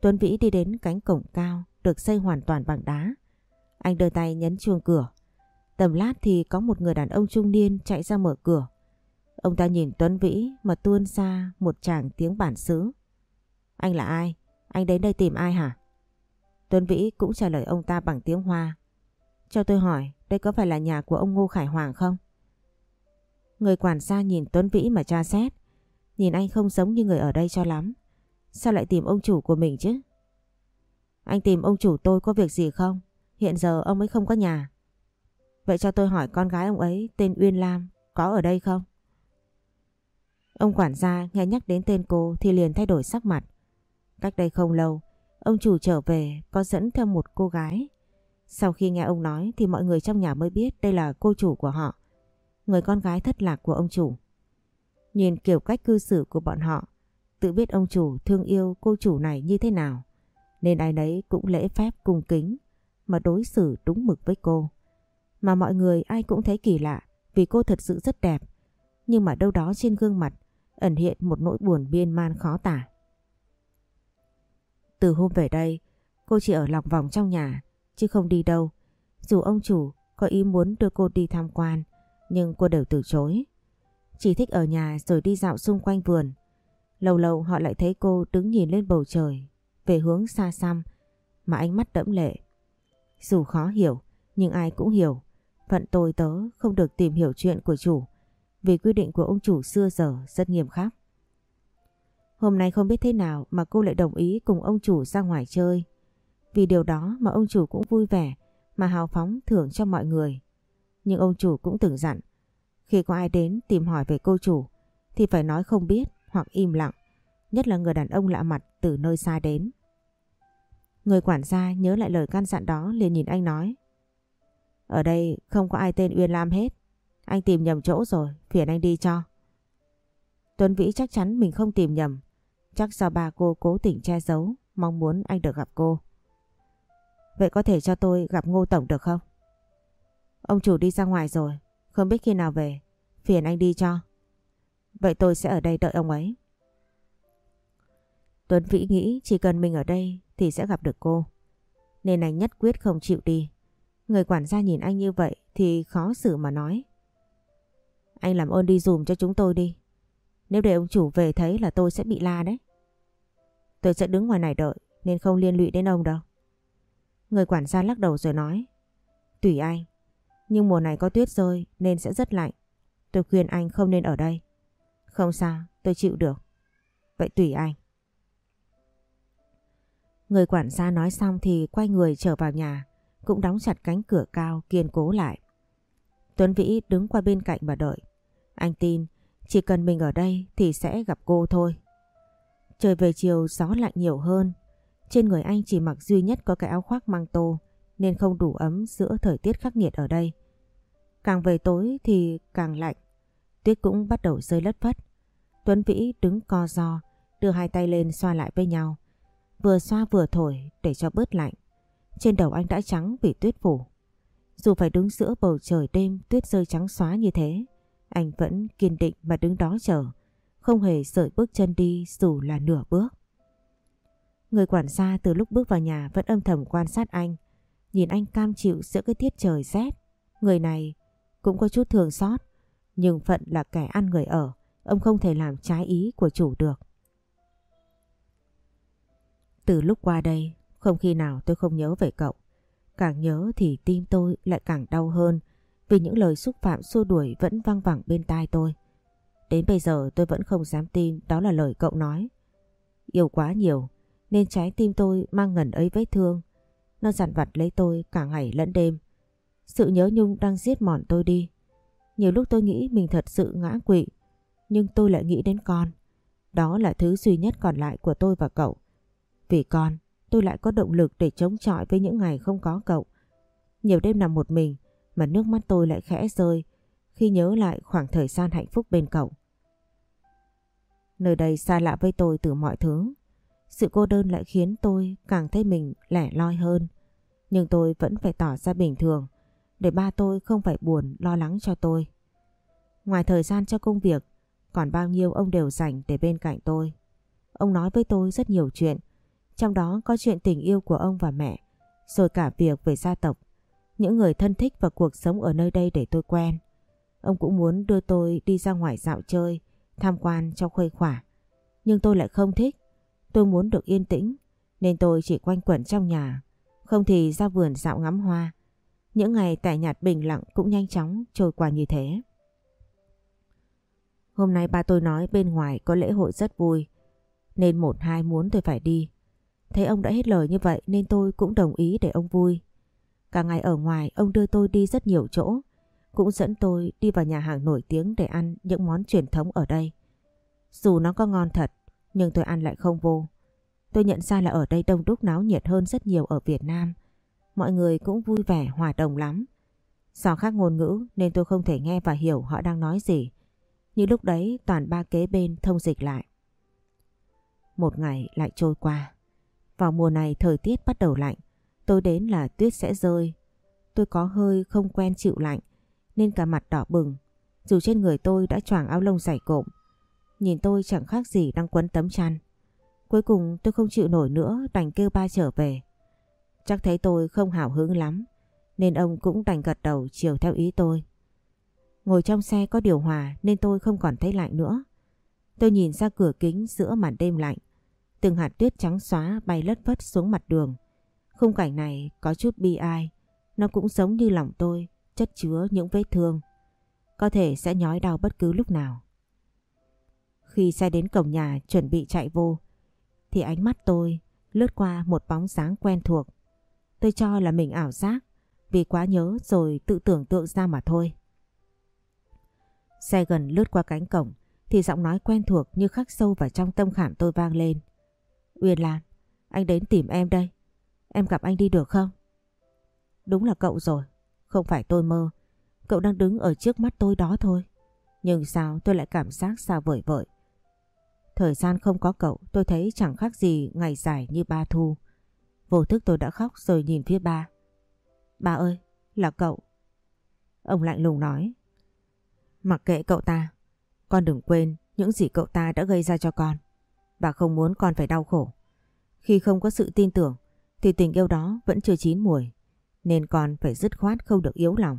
Tuấn Vĩ đi đến cánh cổng cao được xây hoàn toàn bằng đá. Anh đưa tay nhấn chuông cửa. Tầm lát thì có một người đàn ông trung niên chạy ra mở cửa. Ông ta nhìn Tuấn Vĩ mà tuôn ra một tràng tiếng bản xứ. Anh là ai? Anh đến đây tìm ai hả? Tuấn Vĩ cũng trả lời ông ta bằng tiếng Hoa. Cho tôi hỏi, đây có phải là nhà của ông Ngô Khải Hoàng không? Người quản gia nhìn Tuấn Vĩ mà tra xét. Nhìn anh không giống như người ở đây cho lắm. Sao lại tìm ông chủ của mình chứ? Anh tìm ông chủ tôi có việc gì không? Hiện giờ ông ấy không có nhà. Vậy cho tôi hỏi con gái ông ấy tên Uyên Lam có ở đây không? Ông quản gia nghe nhắc đến tên cô thì liền thay đổi sắc mặt. Cách đây không lâu, ông chủ trở về có dẫn theo một cô gái. Sau khi nghe ông nói thì mọi người trong nhà mới biết đây là cô chủ của họ. Người con gái thất lạc của ông chủ. Nhìn kiểu cách cư xử của bọn họ, tự biết ông chủ thương yêu cô chủ này như thế nào. Nên ai nấy cũng lễ phép cung kính mà đối xử đúng mực với cô. Mà mọi người ai cũng thấy kỳ lạ vì cô thật sự rất đẹp. Nhưng mà đâu đó trên gương mặt ẩn hiện một nỗi buồn biên man khó tả. Từ hôm về đây, cô chỉ ở lòng vòng trong nhà, chứ không đi đâu. Dù ông chủ có ý muốn đưa cô đi tham quan, nhưng cô đều từ chối. Chỉ thích ở nhà rồi đi dạo xung quanh vườn. Lâu lâu họ lại thấy cô đứng nhìn lên bầu trời, về hướng xa xăm, mà ánh mắt đẫm lệ. Dù khó hiểu, nhưng ai cũng hiểu. Phận tôi tớ không được tìm hiểu chuyện của chủ, vì quy định của ông chủ xưa giờ rất nghiêm khắc. Hôm nay không biết thế nào mà cô lại đồng ý cùng ông chủ ra ngoài chơi. Vì điều đó mà ông chủ cũng vui vẻ mà hào phóng thưởng cho mọi người. Nhưng ông chủ cũng từng dặn, khi có ai đến tìm hỏi về cô chủ thì phải nói không biết hoặc im lặng, nhất là người đàn ông lạ mặt từ nơi xa đến. Người quản gia nhớ lại lời căn dặn đó liền nhìn anh nói. Ở đây không có ai tên Uyên Lam hết. Anh tìm nhầm chỗ rồi, phiền anh đi cho. Tuấn Vĩ chắc chắn mình không tìm nhầm. Chắc do bà cô cố tình che giấu, mong muốn anh được gặp cô. Vậy có thể cho tôi gặp Ngô Tổng được không? Ông chủ đi ra ngoài rồi, không biết khi nào về. Phiền anh đi cho. Vậy tôi sẽ ở đây đợi ông ấy. Tuấn Vĩ nghĩ chỉ cần mình ở đây thì sẽ gặp được cô. Nên anh nhất quyết không chịu đi. Người quản gia nhìn anh như vậy thì khó xử mà nói. Anh làm ơn đi dùm cho chúng tôi đi. Nếu để ông chủ về thấy là tôi sẽ bị la đấy. Tôi sẽ đứng ngoài này đợi nên không liên lụy đến ông đâu. Người quản gia lắc đầu rồi nói. Tùy anh. Nhưng mùa này có tuyết rơi nên sẽ rất lạnh. Tôi khuyên anh không nên ở đây. Không sao, tôi chịu được. Vậy tùy anh. Người quản gia nói xong thì quay người trở vào nhà, cũng đóng chặt cánh cửa cao kiên cố lại. Tuấn Vĩ đứng qua bên cạnh mà đợi. Anh tin chỉ cần mình ở đây thì sẽ gặp cô thôi. Trời về chiều gió lạnh nhiều hơn. Trên người anh chỉ mặc duy nhất có cái áo khoác mang tô nên không đủ ấm giữa thời tiết khắc nghiệt ở đây. Càng về tối thì càng lạnh. Tuyết cũng bắt đầu rơi lất phất. Tuấn Vĩ đứng co ro đưa hai tay lên xoa lại với nhau. Vừa xoa vừa thổi để cho bớt lạnh. Trên đầu anh đã trắng vì tuyết phủ. Dù phải đứng giữa bầu trời đêm tuyết rơi trắng xóa như thế, anh vẫn kiên định mà đứng đó chờ, không hề sợi bước chân đi dù là nửa bước. Người quản gia từ lúc bước vào nhà vẫn âm thầm quan sát anh, nhìn anh cam chịu giữa cái tiết trời rét. Người này cũng có chút thường xót, nhưng phận là kẻ ăn người ở, ông không thể làm trái ý của chủ được. Từ lúc qua đây, không khi nào tôi không nhớ về cậu. Càng nhớ thì tim tôi lại càng đau hơn vì những lời xúc phạm xua đuổi vẫn vang vẳng bên tai tôi. Đến bây giờ tôi vẫn không dám tin đó là lời cậu nói. Yêu quá nhiều nên trái tim tôi mang ngần ấy vết thương. Nó dằn vặt lấy tôi cả ngày lẫn đêm. Sự nhớ nhung đang giết mòn tôi đi. Nhiều lúc tôi nghĩ mình thật sự ngã quỵ nhưng tôi lại nghĩ đến con. Đó là thứ duy nhất còn lại của tôi và cậu. Vì con, tôi lại có động lực để chống chọi với những ngày không có cậu. Nhiều đêm nằm một mình mà nước mắt tôi lại khẽ rơi khi nhớ lại khoảng thời gian hạnh phúc bên cậu. Nơi đây xa lạ với tôi từ mọi thứ. Sự cô đơn lại khiến tôi càng thấy mình lẻ loi hơn. Nhưng tôi vẫn phải tỏ ra bình thường để ba tôi không phải buồn lo lắng cho tôi. Ngoài thời gian cho công việc, còn bao nhiêu ông đều dành để bên cạnh tôi. Ông nói với tôi rất nhiều chuyện, trong đó có chuyện tình yêu của ông và mẹ, rồi cả việc về gia tộc, những người thân thích và cuộc sống ở nơi đây để tôi quen. Ông cũng muốn đưa tôi đi ra ngoài dạo chơi, tham quan cho khuây khỏa. Nhưng tôi lại không thích, tôi muốn được yên tĩnh, nên tôi chỉ quanh quẩn trong nhà, không thì ra vườn dạo ngắm hoa. Những ngày tại nhạt bình lặng cũng nhanh chóng trôi qua như thế. Hôm nay ba tôi nói bên ngoài có lễ hội rất vui, nên một hai muốn tôi phải đi. Thấy ông đã hết lời như vậy nên tôi cũng đồng ý để ông vui. Cả ngày ở ngoài ông đưa tôi đi rất nhiều chỗ, cũng dẫn tôi đi vào nhà hàng nổi tiếng để ăn những món truyền thống ở đây. Dù nó có ngon thật, nhưng tôi ăn lại không vô. Tôi nhận ra là ở đây đông đúc náo nhiệt hơn rất nhiều ở Việt Nam. Mọi người cũng vui vẻ, hòa đồng lắm. Do khác ngôn ngữ nên tôi không thể nghe và hiểu họ đang nói gì. Như lúc đấy toàn ba kế bên thông dịch lại. Một ngày lại trôi qua. Vào mùa này thời tiết bắt đầu lạnh. Tôi đến là tuyết sẽ rơi. Tôi có hơi không quen chịu lạnh nên cả mặt đỏ bừng. Dù trên người tôi đã choàng áo lông dày cộm. Nhìn tôi chẳng khác gì đang quấn tấm chăn. Cuối cùng tôi không chịu nổi nữa đành kêu ba trở về. Chắc thấy tôi không hào hứng lắm nên ông cũng đành gật đầu chiều theo ý tôi. Ngồi trong xe có điều hòa nên tôi không còn thấy lạnh nữa. Tôi nhìn ra cửa kính giữa màn đêm lạnh. Từng hạt tuyết trắng xóa bay lất phất xuống mặt đường. Khung cảnh này có chút bi ai. Nó cũng giống như lòng tôi, chất chứa những vết thương. Có thể sẽ nhói đau bất cứ lúc nào. Khi xe đến cổng nhà chuẩn bị chạy vô, thì ánh mắt tôi lướt qua một bóng dáng quen thuộc. Tôi cho là mình ảo giác vì quá nhớ rồi tự tưởng tượng ra mà thôi. Xe gần lướt qua cánh cổng thì giọng nói quen thuộc như khắc sâu vào trong tâm khảm tôi vang lên. Uyên Lan, anh đến tìm em đây. Em gặp anh đi được không? Đúng là cậu rồi, không phải tôi mơ. Cậu đang đứng ở trước mắt tôi đó thôi. Nhưng sao tôi lại cảm giác xa vời vợi. Thời gian không có cậu tôi thấy chẳng khác gì ngày dài như ba thu. Vô thức tôi đã khóc rồi nhìn phía ba. Ba ơi, là cậu. Ông lạnh lùng nói. Mặc kệ cậu ta, con đừng quên những gì cậu ta đã gây ra cho con. Bà không muốn con phải đau khổ. Khi không có sự tin tưởng thì tình yêu đó vẫn chưa chín mùi. Nên con phải dứt khoát không được yếu lòng.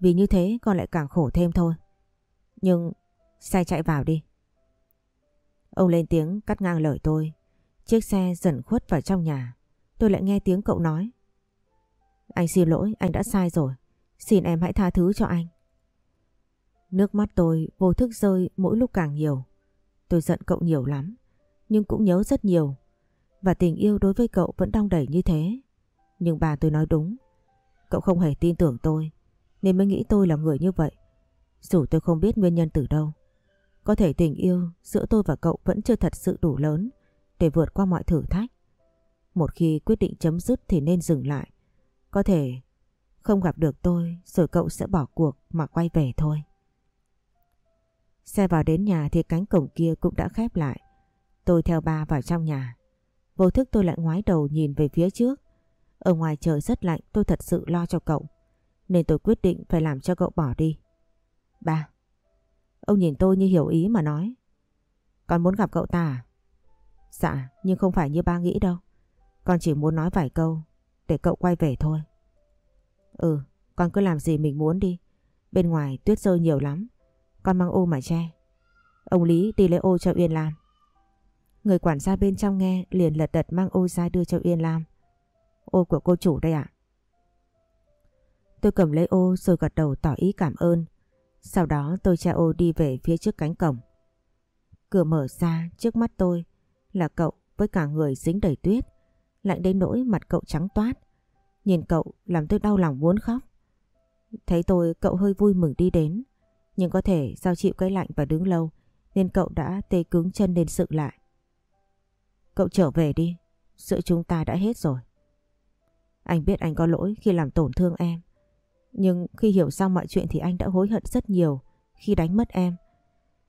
Vì như thế con lại càng khổ thêm thôi. Nhưng xe chạy vào đi. Ông lên tiếng cắt ngang lời tôi. Chiếc xe dần khuất vào trong nhà. Tôi lại nghe tiếng cậu nói. Anh xin lỗi, anh đã sai rồi. Xin em hãy tha thứ cho anh. Nước mắt tôi vô thức rơi mỗi lúc càng nhiều. Tôi giận cậu nhiều lắm, nhưng cũng nhớ rất nhiều. Và tình yêu đối với cậu vẫn đong đẩy như thế. Nhưng bà tôi nói đúng. Cậu không hề tin tưởng tôi, nên mới nghĩ tôi là người như vậy. Dù tôi không biết nguyên nhân từ đâu. Có thể tình yêu giữa tôi và cậu vẫn chưa thật sự đủ lớn để vượt qua mọi thử thách. Một khi quyết định chấm dứt thì nên dừng lại. Có thể không gặp được tôi rồi cậu sẽ bỏ cuộc mà quay về thôi. Xe vào đến nhà thì cánh cổng kia cũng đã khép lại. Tôi theo ba vào trong nhà. Vô thức tôi lại ngoái đầu nhìn về phía trước. Ở ngoài trời rất lạnh tôi thật sự lo cho cậu. Nên tôi quyết định phải làm cho cậu bỏ đi. Ba. Ông nhìn tôi như hiểu ý mà nói. Con muốn gặp cậu ta à? Dạ, nhưng không phải như ba nghĩ đâu. Con chỉ muốn nói vài câu để cậu quay về thôi. Ừ, con cứ làm gì mình muốn đi. Bên ngoài tuyết rơi nhiều lắm. Con mang ô mà che. Ông Lý đi lấy ô cho Yên Lam. Người quản gia bên trong nghe liền lật đật mang ô ra đưa cho Yên Lam. Ô của cô chủ đây ạ. Tôi cầm lấy ô rồi gật đầu tỏ ý cảm ơn. Sau đó tôi che ô đi về phía trước cánh cổng. Cửa mở ra trước mắt tôi là cậu với cả người dính đầy tuyết. Lạnh đến nỗi mặt cậu trắng toát. Nhìn cậu làm tôi đau lòng muốn khóc. Thấy tôi cậu hơi vui mừng đi đến. Nhưng có thể do chịu cái lạnh và đứng lâu nên cậu đã tê cứng chân nên sự lại. Cậu trở về đi, sự chúng ta đã hết rồi. Anh biết anh có lỗi khi làm tổn thương em. Nhưng khi hiểu xong mọi chuyện thì anh đã hối hận rất nhiều khi đánh mất em.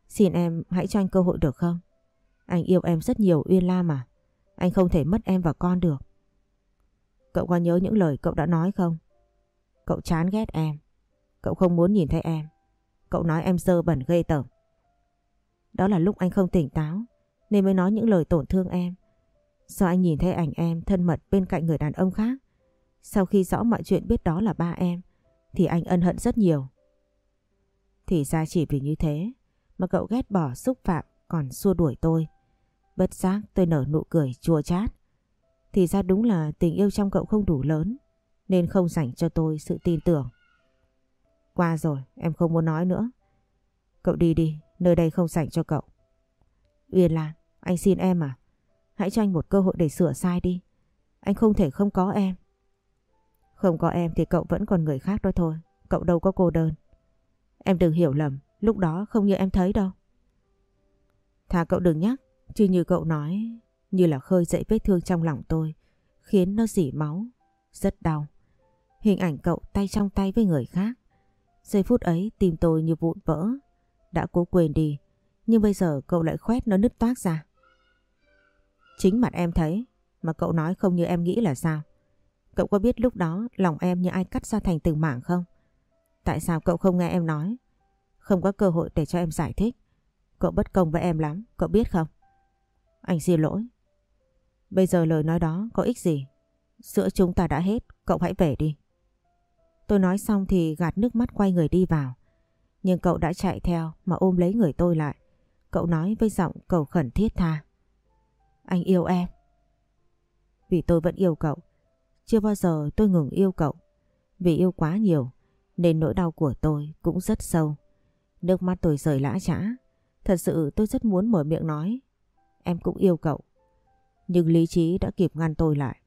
Xin em hãy cho anh cơ hội được không? Anh yêu em rất nhiều, Uyên Lam mà. Anh không thể mất em và con được. Cậu có nhớ những lời cậu đã nói không? Cậu chán ghét em. Cậu không muốn nhìn thấy em. Cậu nói em dơ bẩn ghê tởm. Đó là lúc anh không tỉnh táo, nên mới nói những lời tổn thương em. Sao anh nhìn thấy ảnh em thân mật bên cạnh người đàn ông khác. Sau khi rõ mọi chuyện biết đó là ba em thì anh ân hận rất nhiều. Thì ra chỉ vì như thế mà cậu ghét bỏ xúc phạm còn xua đuổi tôi. Bất giác tôi nở nụ cười chua chát. Thì ra đúng là tình yêu trong cậu không đủ lớn nên không dành cho tôi sự tin tưởng. Qua rồi, em không muốn nói nữa. Cậu đi đi, nơi đây không dành cho cậu. Uyên Lan, anh xin em à? Hãy cho anh một cơ hội để sửa sai đi. Anh không thể không có em. Không có em thì cậu vẫn còn người khác đó thôi. Cậu đâu có cô đơn. Em đừng hiểu lầm, lúc đó không như em thấy đâu. Thà cậu đừng nhắc, chứ như cậu nói, như là khơi dậy vết thương trong lòng tôi, khiến nó dỉ máu, rất đau. Hình ảnh cậu tay trong tay với người khác. Giây phút ấy tim tôi như vụn vỡ. Đã cố quên đi, nhưng bây giờ cậu lại khoét nó nứt toác ra. Chính mặt em thấy, mà cậu nói không như em nghĩ là sao? Cậu có biết lúc đó lòng em như ai cắt ra thành từng mảng không? Tại sao cậu không nghe em nói? Không có cơ hội để cho em giải thích. Cậu bất công với em lắm, cậu biết không? Anh xin lỗi. Bây giờ lời nói đó có ích gì? Giữa chúng ta đã hết, cậu hãy về đi. Tôi nói xong thì gạt nước mắt quay người đi vào. Nhưng cậu đã chạy theo mà ôm lấy người tôi lại. Cậu nói với giọng cầu khẩn thiết tha. Anh yêu em. Vì tôi vẫn yêu cậu. Chưa bao giờ tôi ngừng yêu cậu. Vì yêu quá nhiều nên nỗi đau của tôi cũng rất sâu. Nước mắt tôi rời lã chã. Thật sự tôi rất muốn mở miệng nói. Em cũng yêu cậu. Nhưng lý trí đã kịp ngăn tôi lại.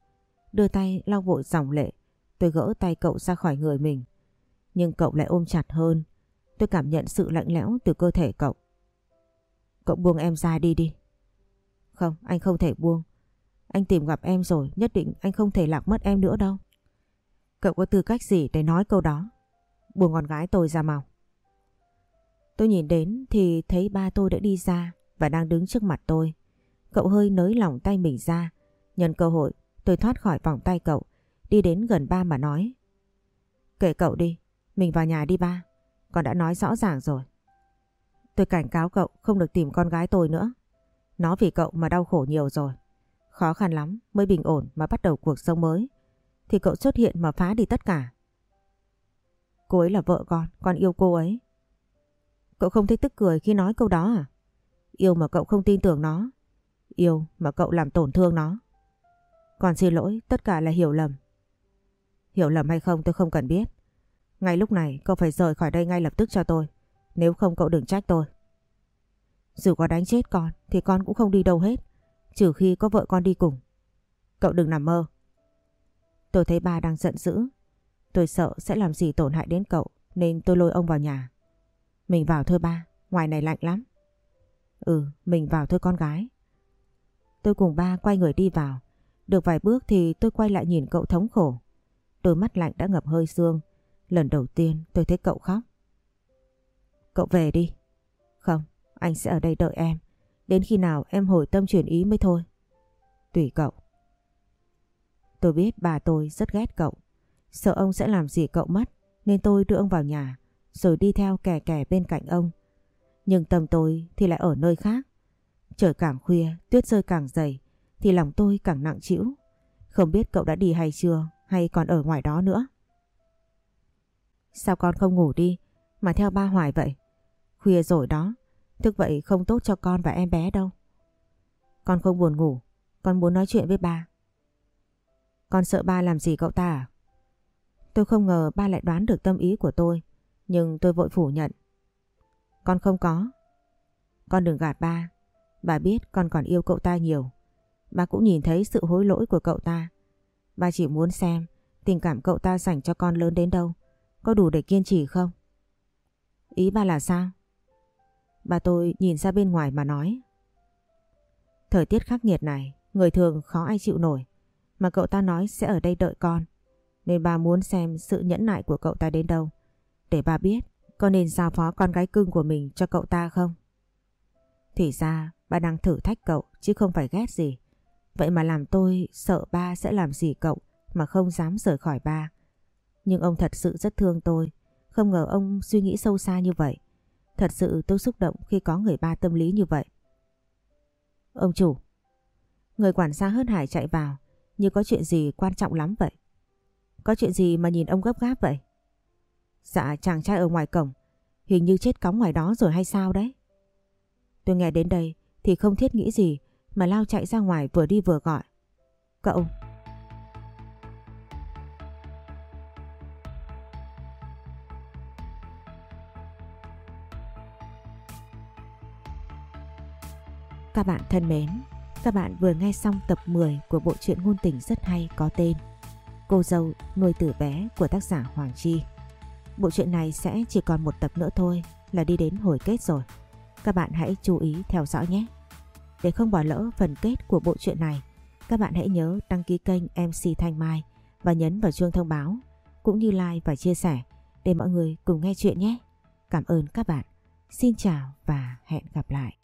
Đưa tay lau vội dòng lệ. Tôi gỡ tay cậu ra khỏi người mình. Nhưng cậu lại ôm chặt hơn. Tôi cảm nhận sự lạnh lẽo từ cơ thể cậu. Cậu buông em ra đi đi. Không, anh không thể buông. Anh tìm gặp em rồi, nhất định anh không thể lạc mất em nữa đâu. Cậu có tư cách gì để nói câu đó? Buông con gái tôi ra màu. Tôi nhìn đến thì thấy ba tôi đã đi ra và đang đứng trước mặt tôi. Cậu hơi nới lỏng tay mình ra. Nhân cơ hội tôi thoát khỏi vòng tay cậu, đi đến gần ba mà nói. Kể cậu đi, mình vào nhà đi ba. Con đã nói rõ ràng rồi. Tôi cảnh cáo cậu không được tìm con gái tôi nữa. Nó vì cậu mà đau khổ nhiều rồi. Khó khăn lắm mới bình ổn mà bắt đầu cuộc sống mới. Thì cậu xuất hiện mà phá đi tất cả. Cô ấy là vợ con, con yêu cô ấy. Cậu không thấy tức cười khi nói câu đó à? Yêu mà cậu không tin tưởng nó. Yêu mà cậu làm tổn thương nó. Còn xin lỗi, tất cả là hiểu lầm. Hiểu lầm hay không tôi không cần biết. Ngay lúc này cậu phải rời khỏi đây ngay lập tức cho tôi. Nếu không cậu đừng trách tôi. Dù có đánh chết con thì con cũng không đi đâu hết. Trừ khi có vợ con đi cùng. Cậu đừng nằm mơ. Tôi thấy ba đang giận dữ. Tôi sợ sẽ làm gì tổn hại đến cậu nên tôi lôi ông vào nhà. Mình vào thôi ba, ngoài này lạnh lắm. Ừ, mình vào thôi con gái. Tôi cùng ba quay người đi vào. Được vài bước thì tôi quay lại nhìn cậu thống khổ. Đôi mắt lạnh đã ngập hơi xương. Lần đầu tiên tôi thấy cậu khóc. Cậu về đi. Không, anh sẽ ở đây đợi em. Đến khi nào em hồi tâm chuyển ý mới thôi. Tùy cậu. Tôi biết bà tôi rất ghét cậu. Sợ ông sẽ làm gì cậu mất nên tôi đưa ông vào nhà rồi đi theo kè kè bên cạnh ông. Nhưng tâm tôi thì lại ở nơi khác. Trời càng khuya, tuyết rơi càng dày thì lòng tôi càng nặng chịu. Không biết cậu đã đi hay chưa hay còn ở ngoài đó nữa. Sao con không ngủ đi mà theo ba hoài vậy? Khuya rồi đó, thức vậy không tốt cho con và em bé đâu. Con không buồn ngủ, con muốn nói chuyện với ba. Con sợ ba làm gì cậu ta à? Tôi không ngờ ba lại đoán được tâm ý của tôi, nhưng tôi vội phủ nhận. Con không có. Con đừng gạt ba, bà biết con còn yêu cậu ta nhiều. Ba cũng nhìn thấy sự hối lỗi của cậu ta. Ba chỉ muốn xem tình cảm cậu ta dành cho con lớn đến đâu, có đủ để kiên trì không? Ý ba là sao? Bà tôi nhìn ra bên ngoài mà nói. Thời tiết khắc nghiệt này, người thường khó ai chịu nổi. Mà cậu ta nói sẽ ở đây đợi con. Nên bà muốn xem sự nhẫn nại của cậu ta đến đâu. Để bà biết có nên giao phó con gái cưng của mình cho cậu ta không? Thì ra ba đang thử thách cậu chứ không phải ghét gì. Vậy mà làm tôi sợ ba sẽ làm gì cậu mà không dám rời khỏi ba. Nhưng ông thật sự rất thương tôi. Không ngờ ông suy nghĩ sâu xa như vậy. Thật sự tôi xúc động khi có người ba tâm lý như vậy. Ông chủ. Người quản gia hớt hải chạy vào, như có chuyện gì quan trọng lắm vậy. Có chuyện gì mà nhìn ông gấp gáp vậy? Dạ chàng trai ở ngoài cổng, Hình như chết cóng ngoài đó rồi hay sao đấy Tôi nghe đến đây Thì không thiết nghĩ gì Mà lao chạy ra ngoài vừa đi vừa gọi Cậu Các bạn thân mến Các bạn vừa nghe xong tập 10 Của bộ truyện ngôn tình rất hay có tên Cô dâu nuôi tử bé của tác giả Hoàng Chi Bộ truyện này sẽ chỉ còn một tập nữa thôi là đi đến hồi kết rồi. Các bạn hãy chú ý theo dõi nhé. Để không bỏ lỡ phần kết của bộ truyện này, các bạn hãy nhớ đăng ký kênh MC Thanh Mai và nhấn vào chuông thông báo cũng như like và chia sẻ để mọi người cùng nghe chuyện nhé. Cảm ơn các bạn. Xin chào và hẹn gặp lại.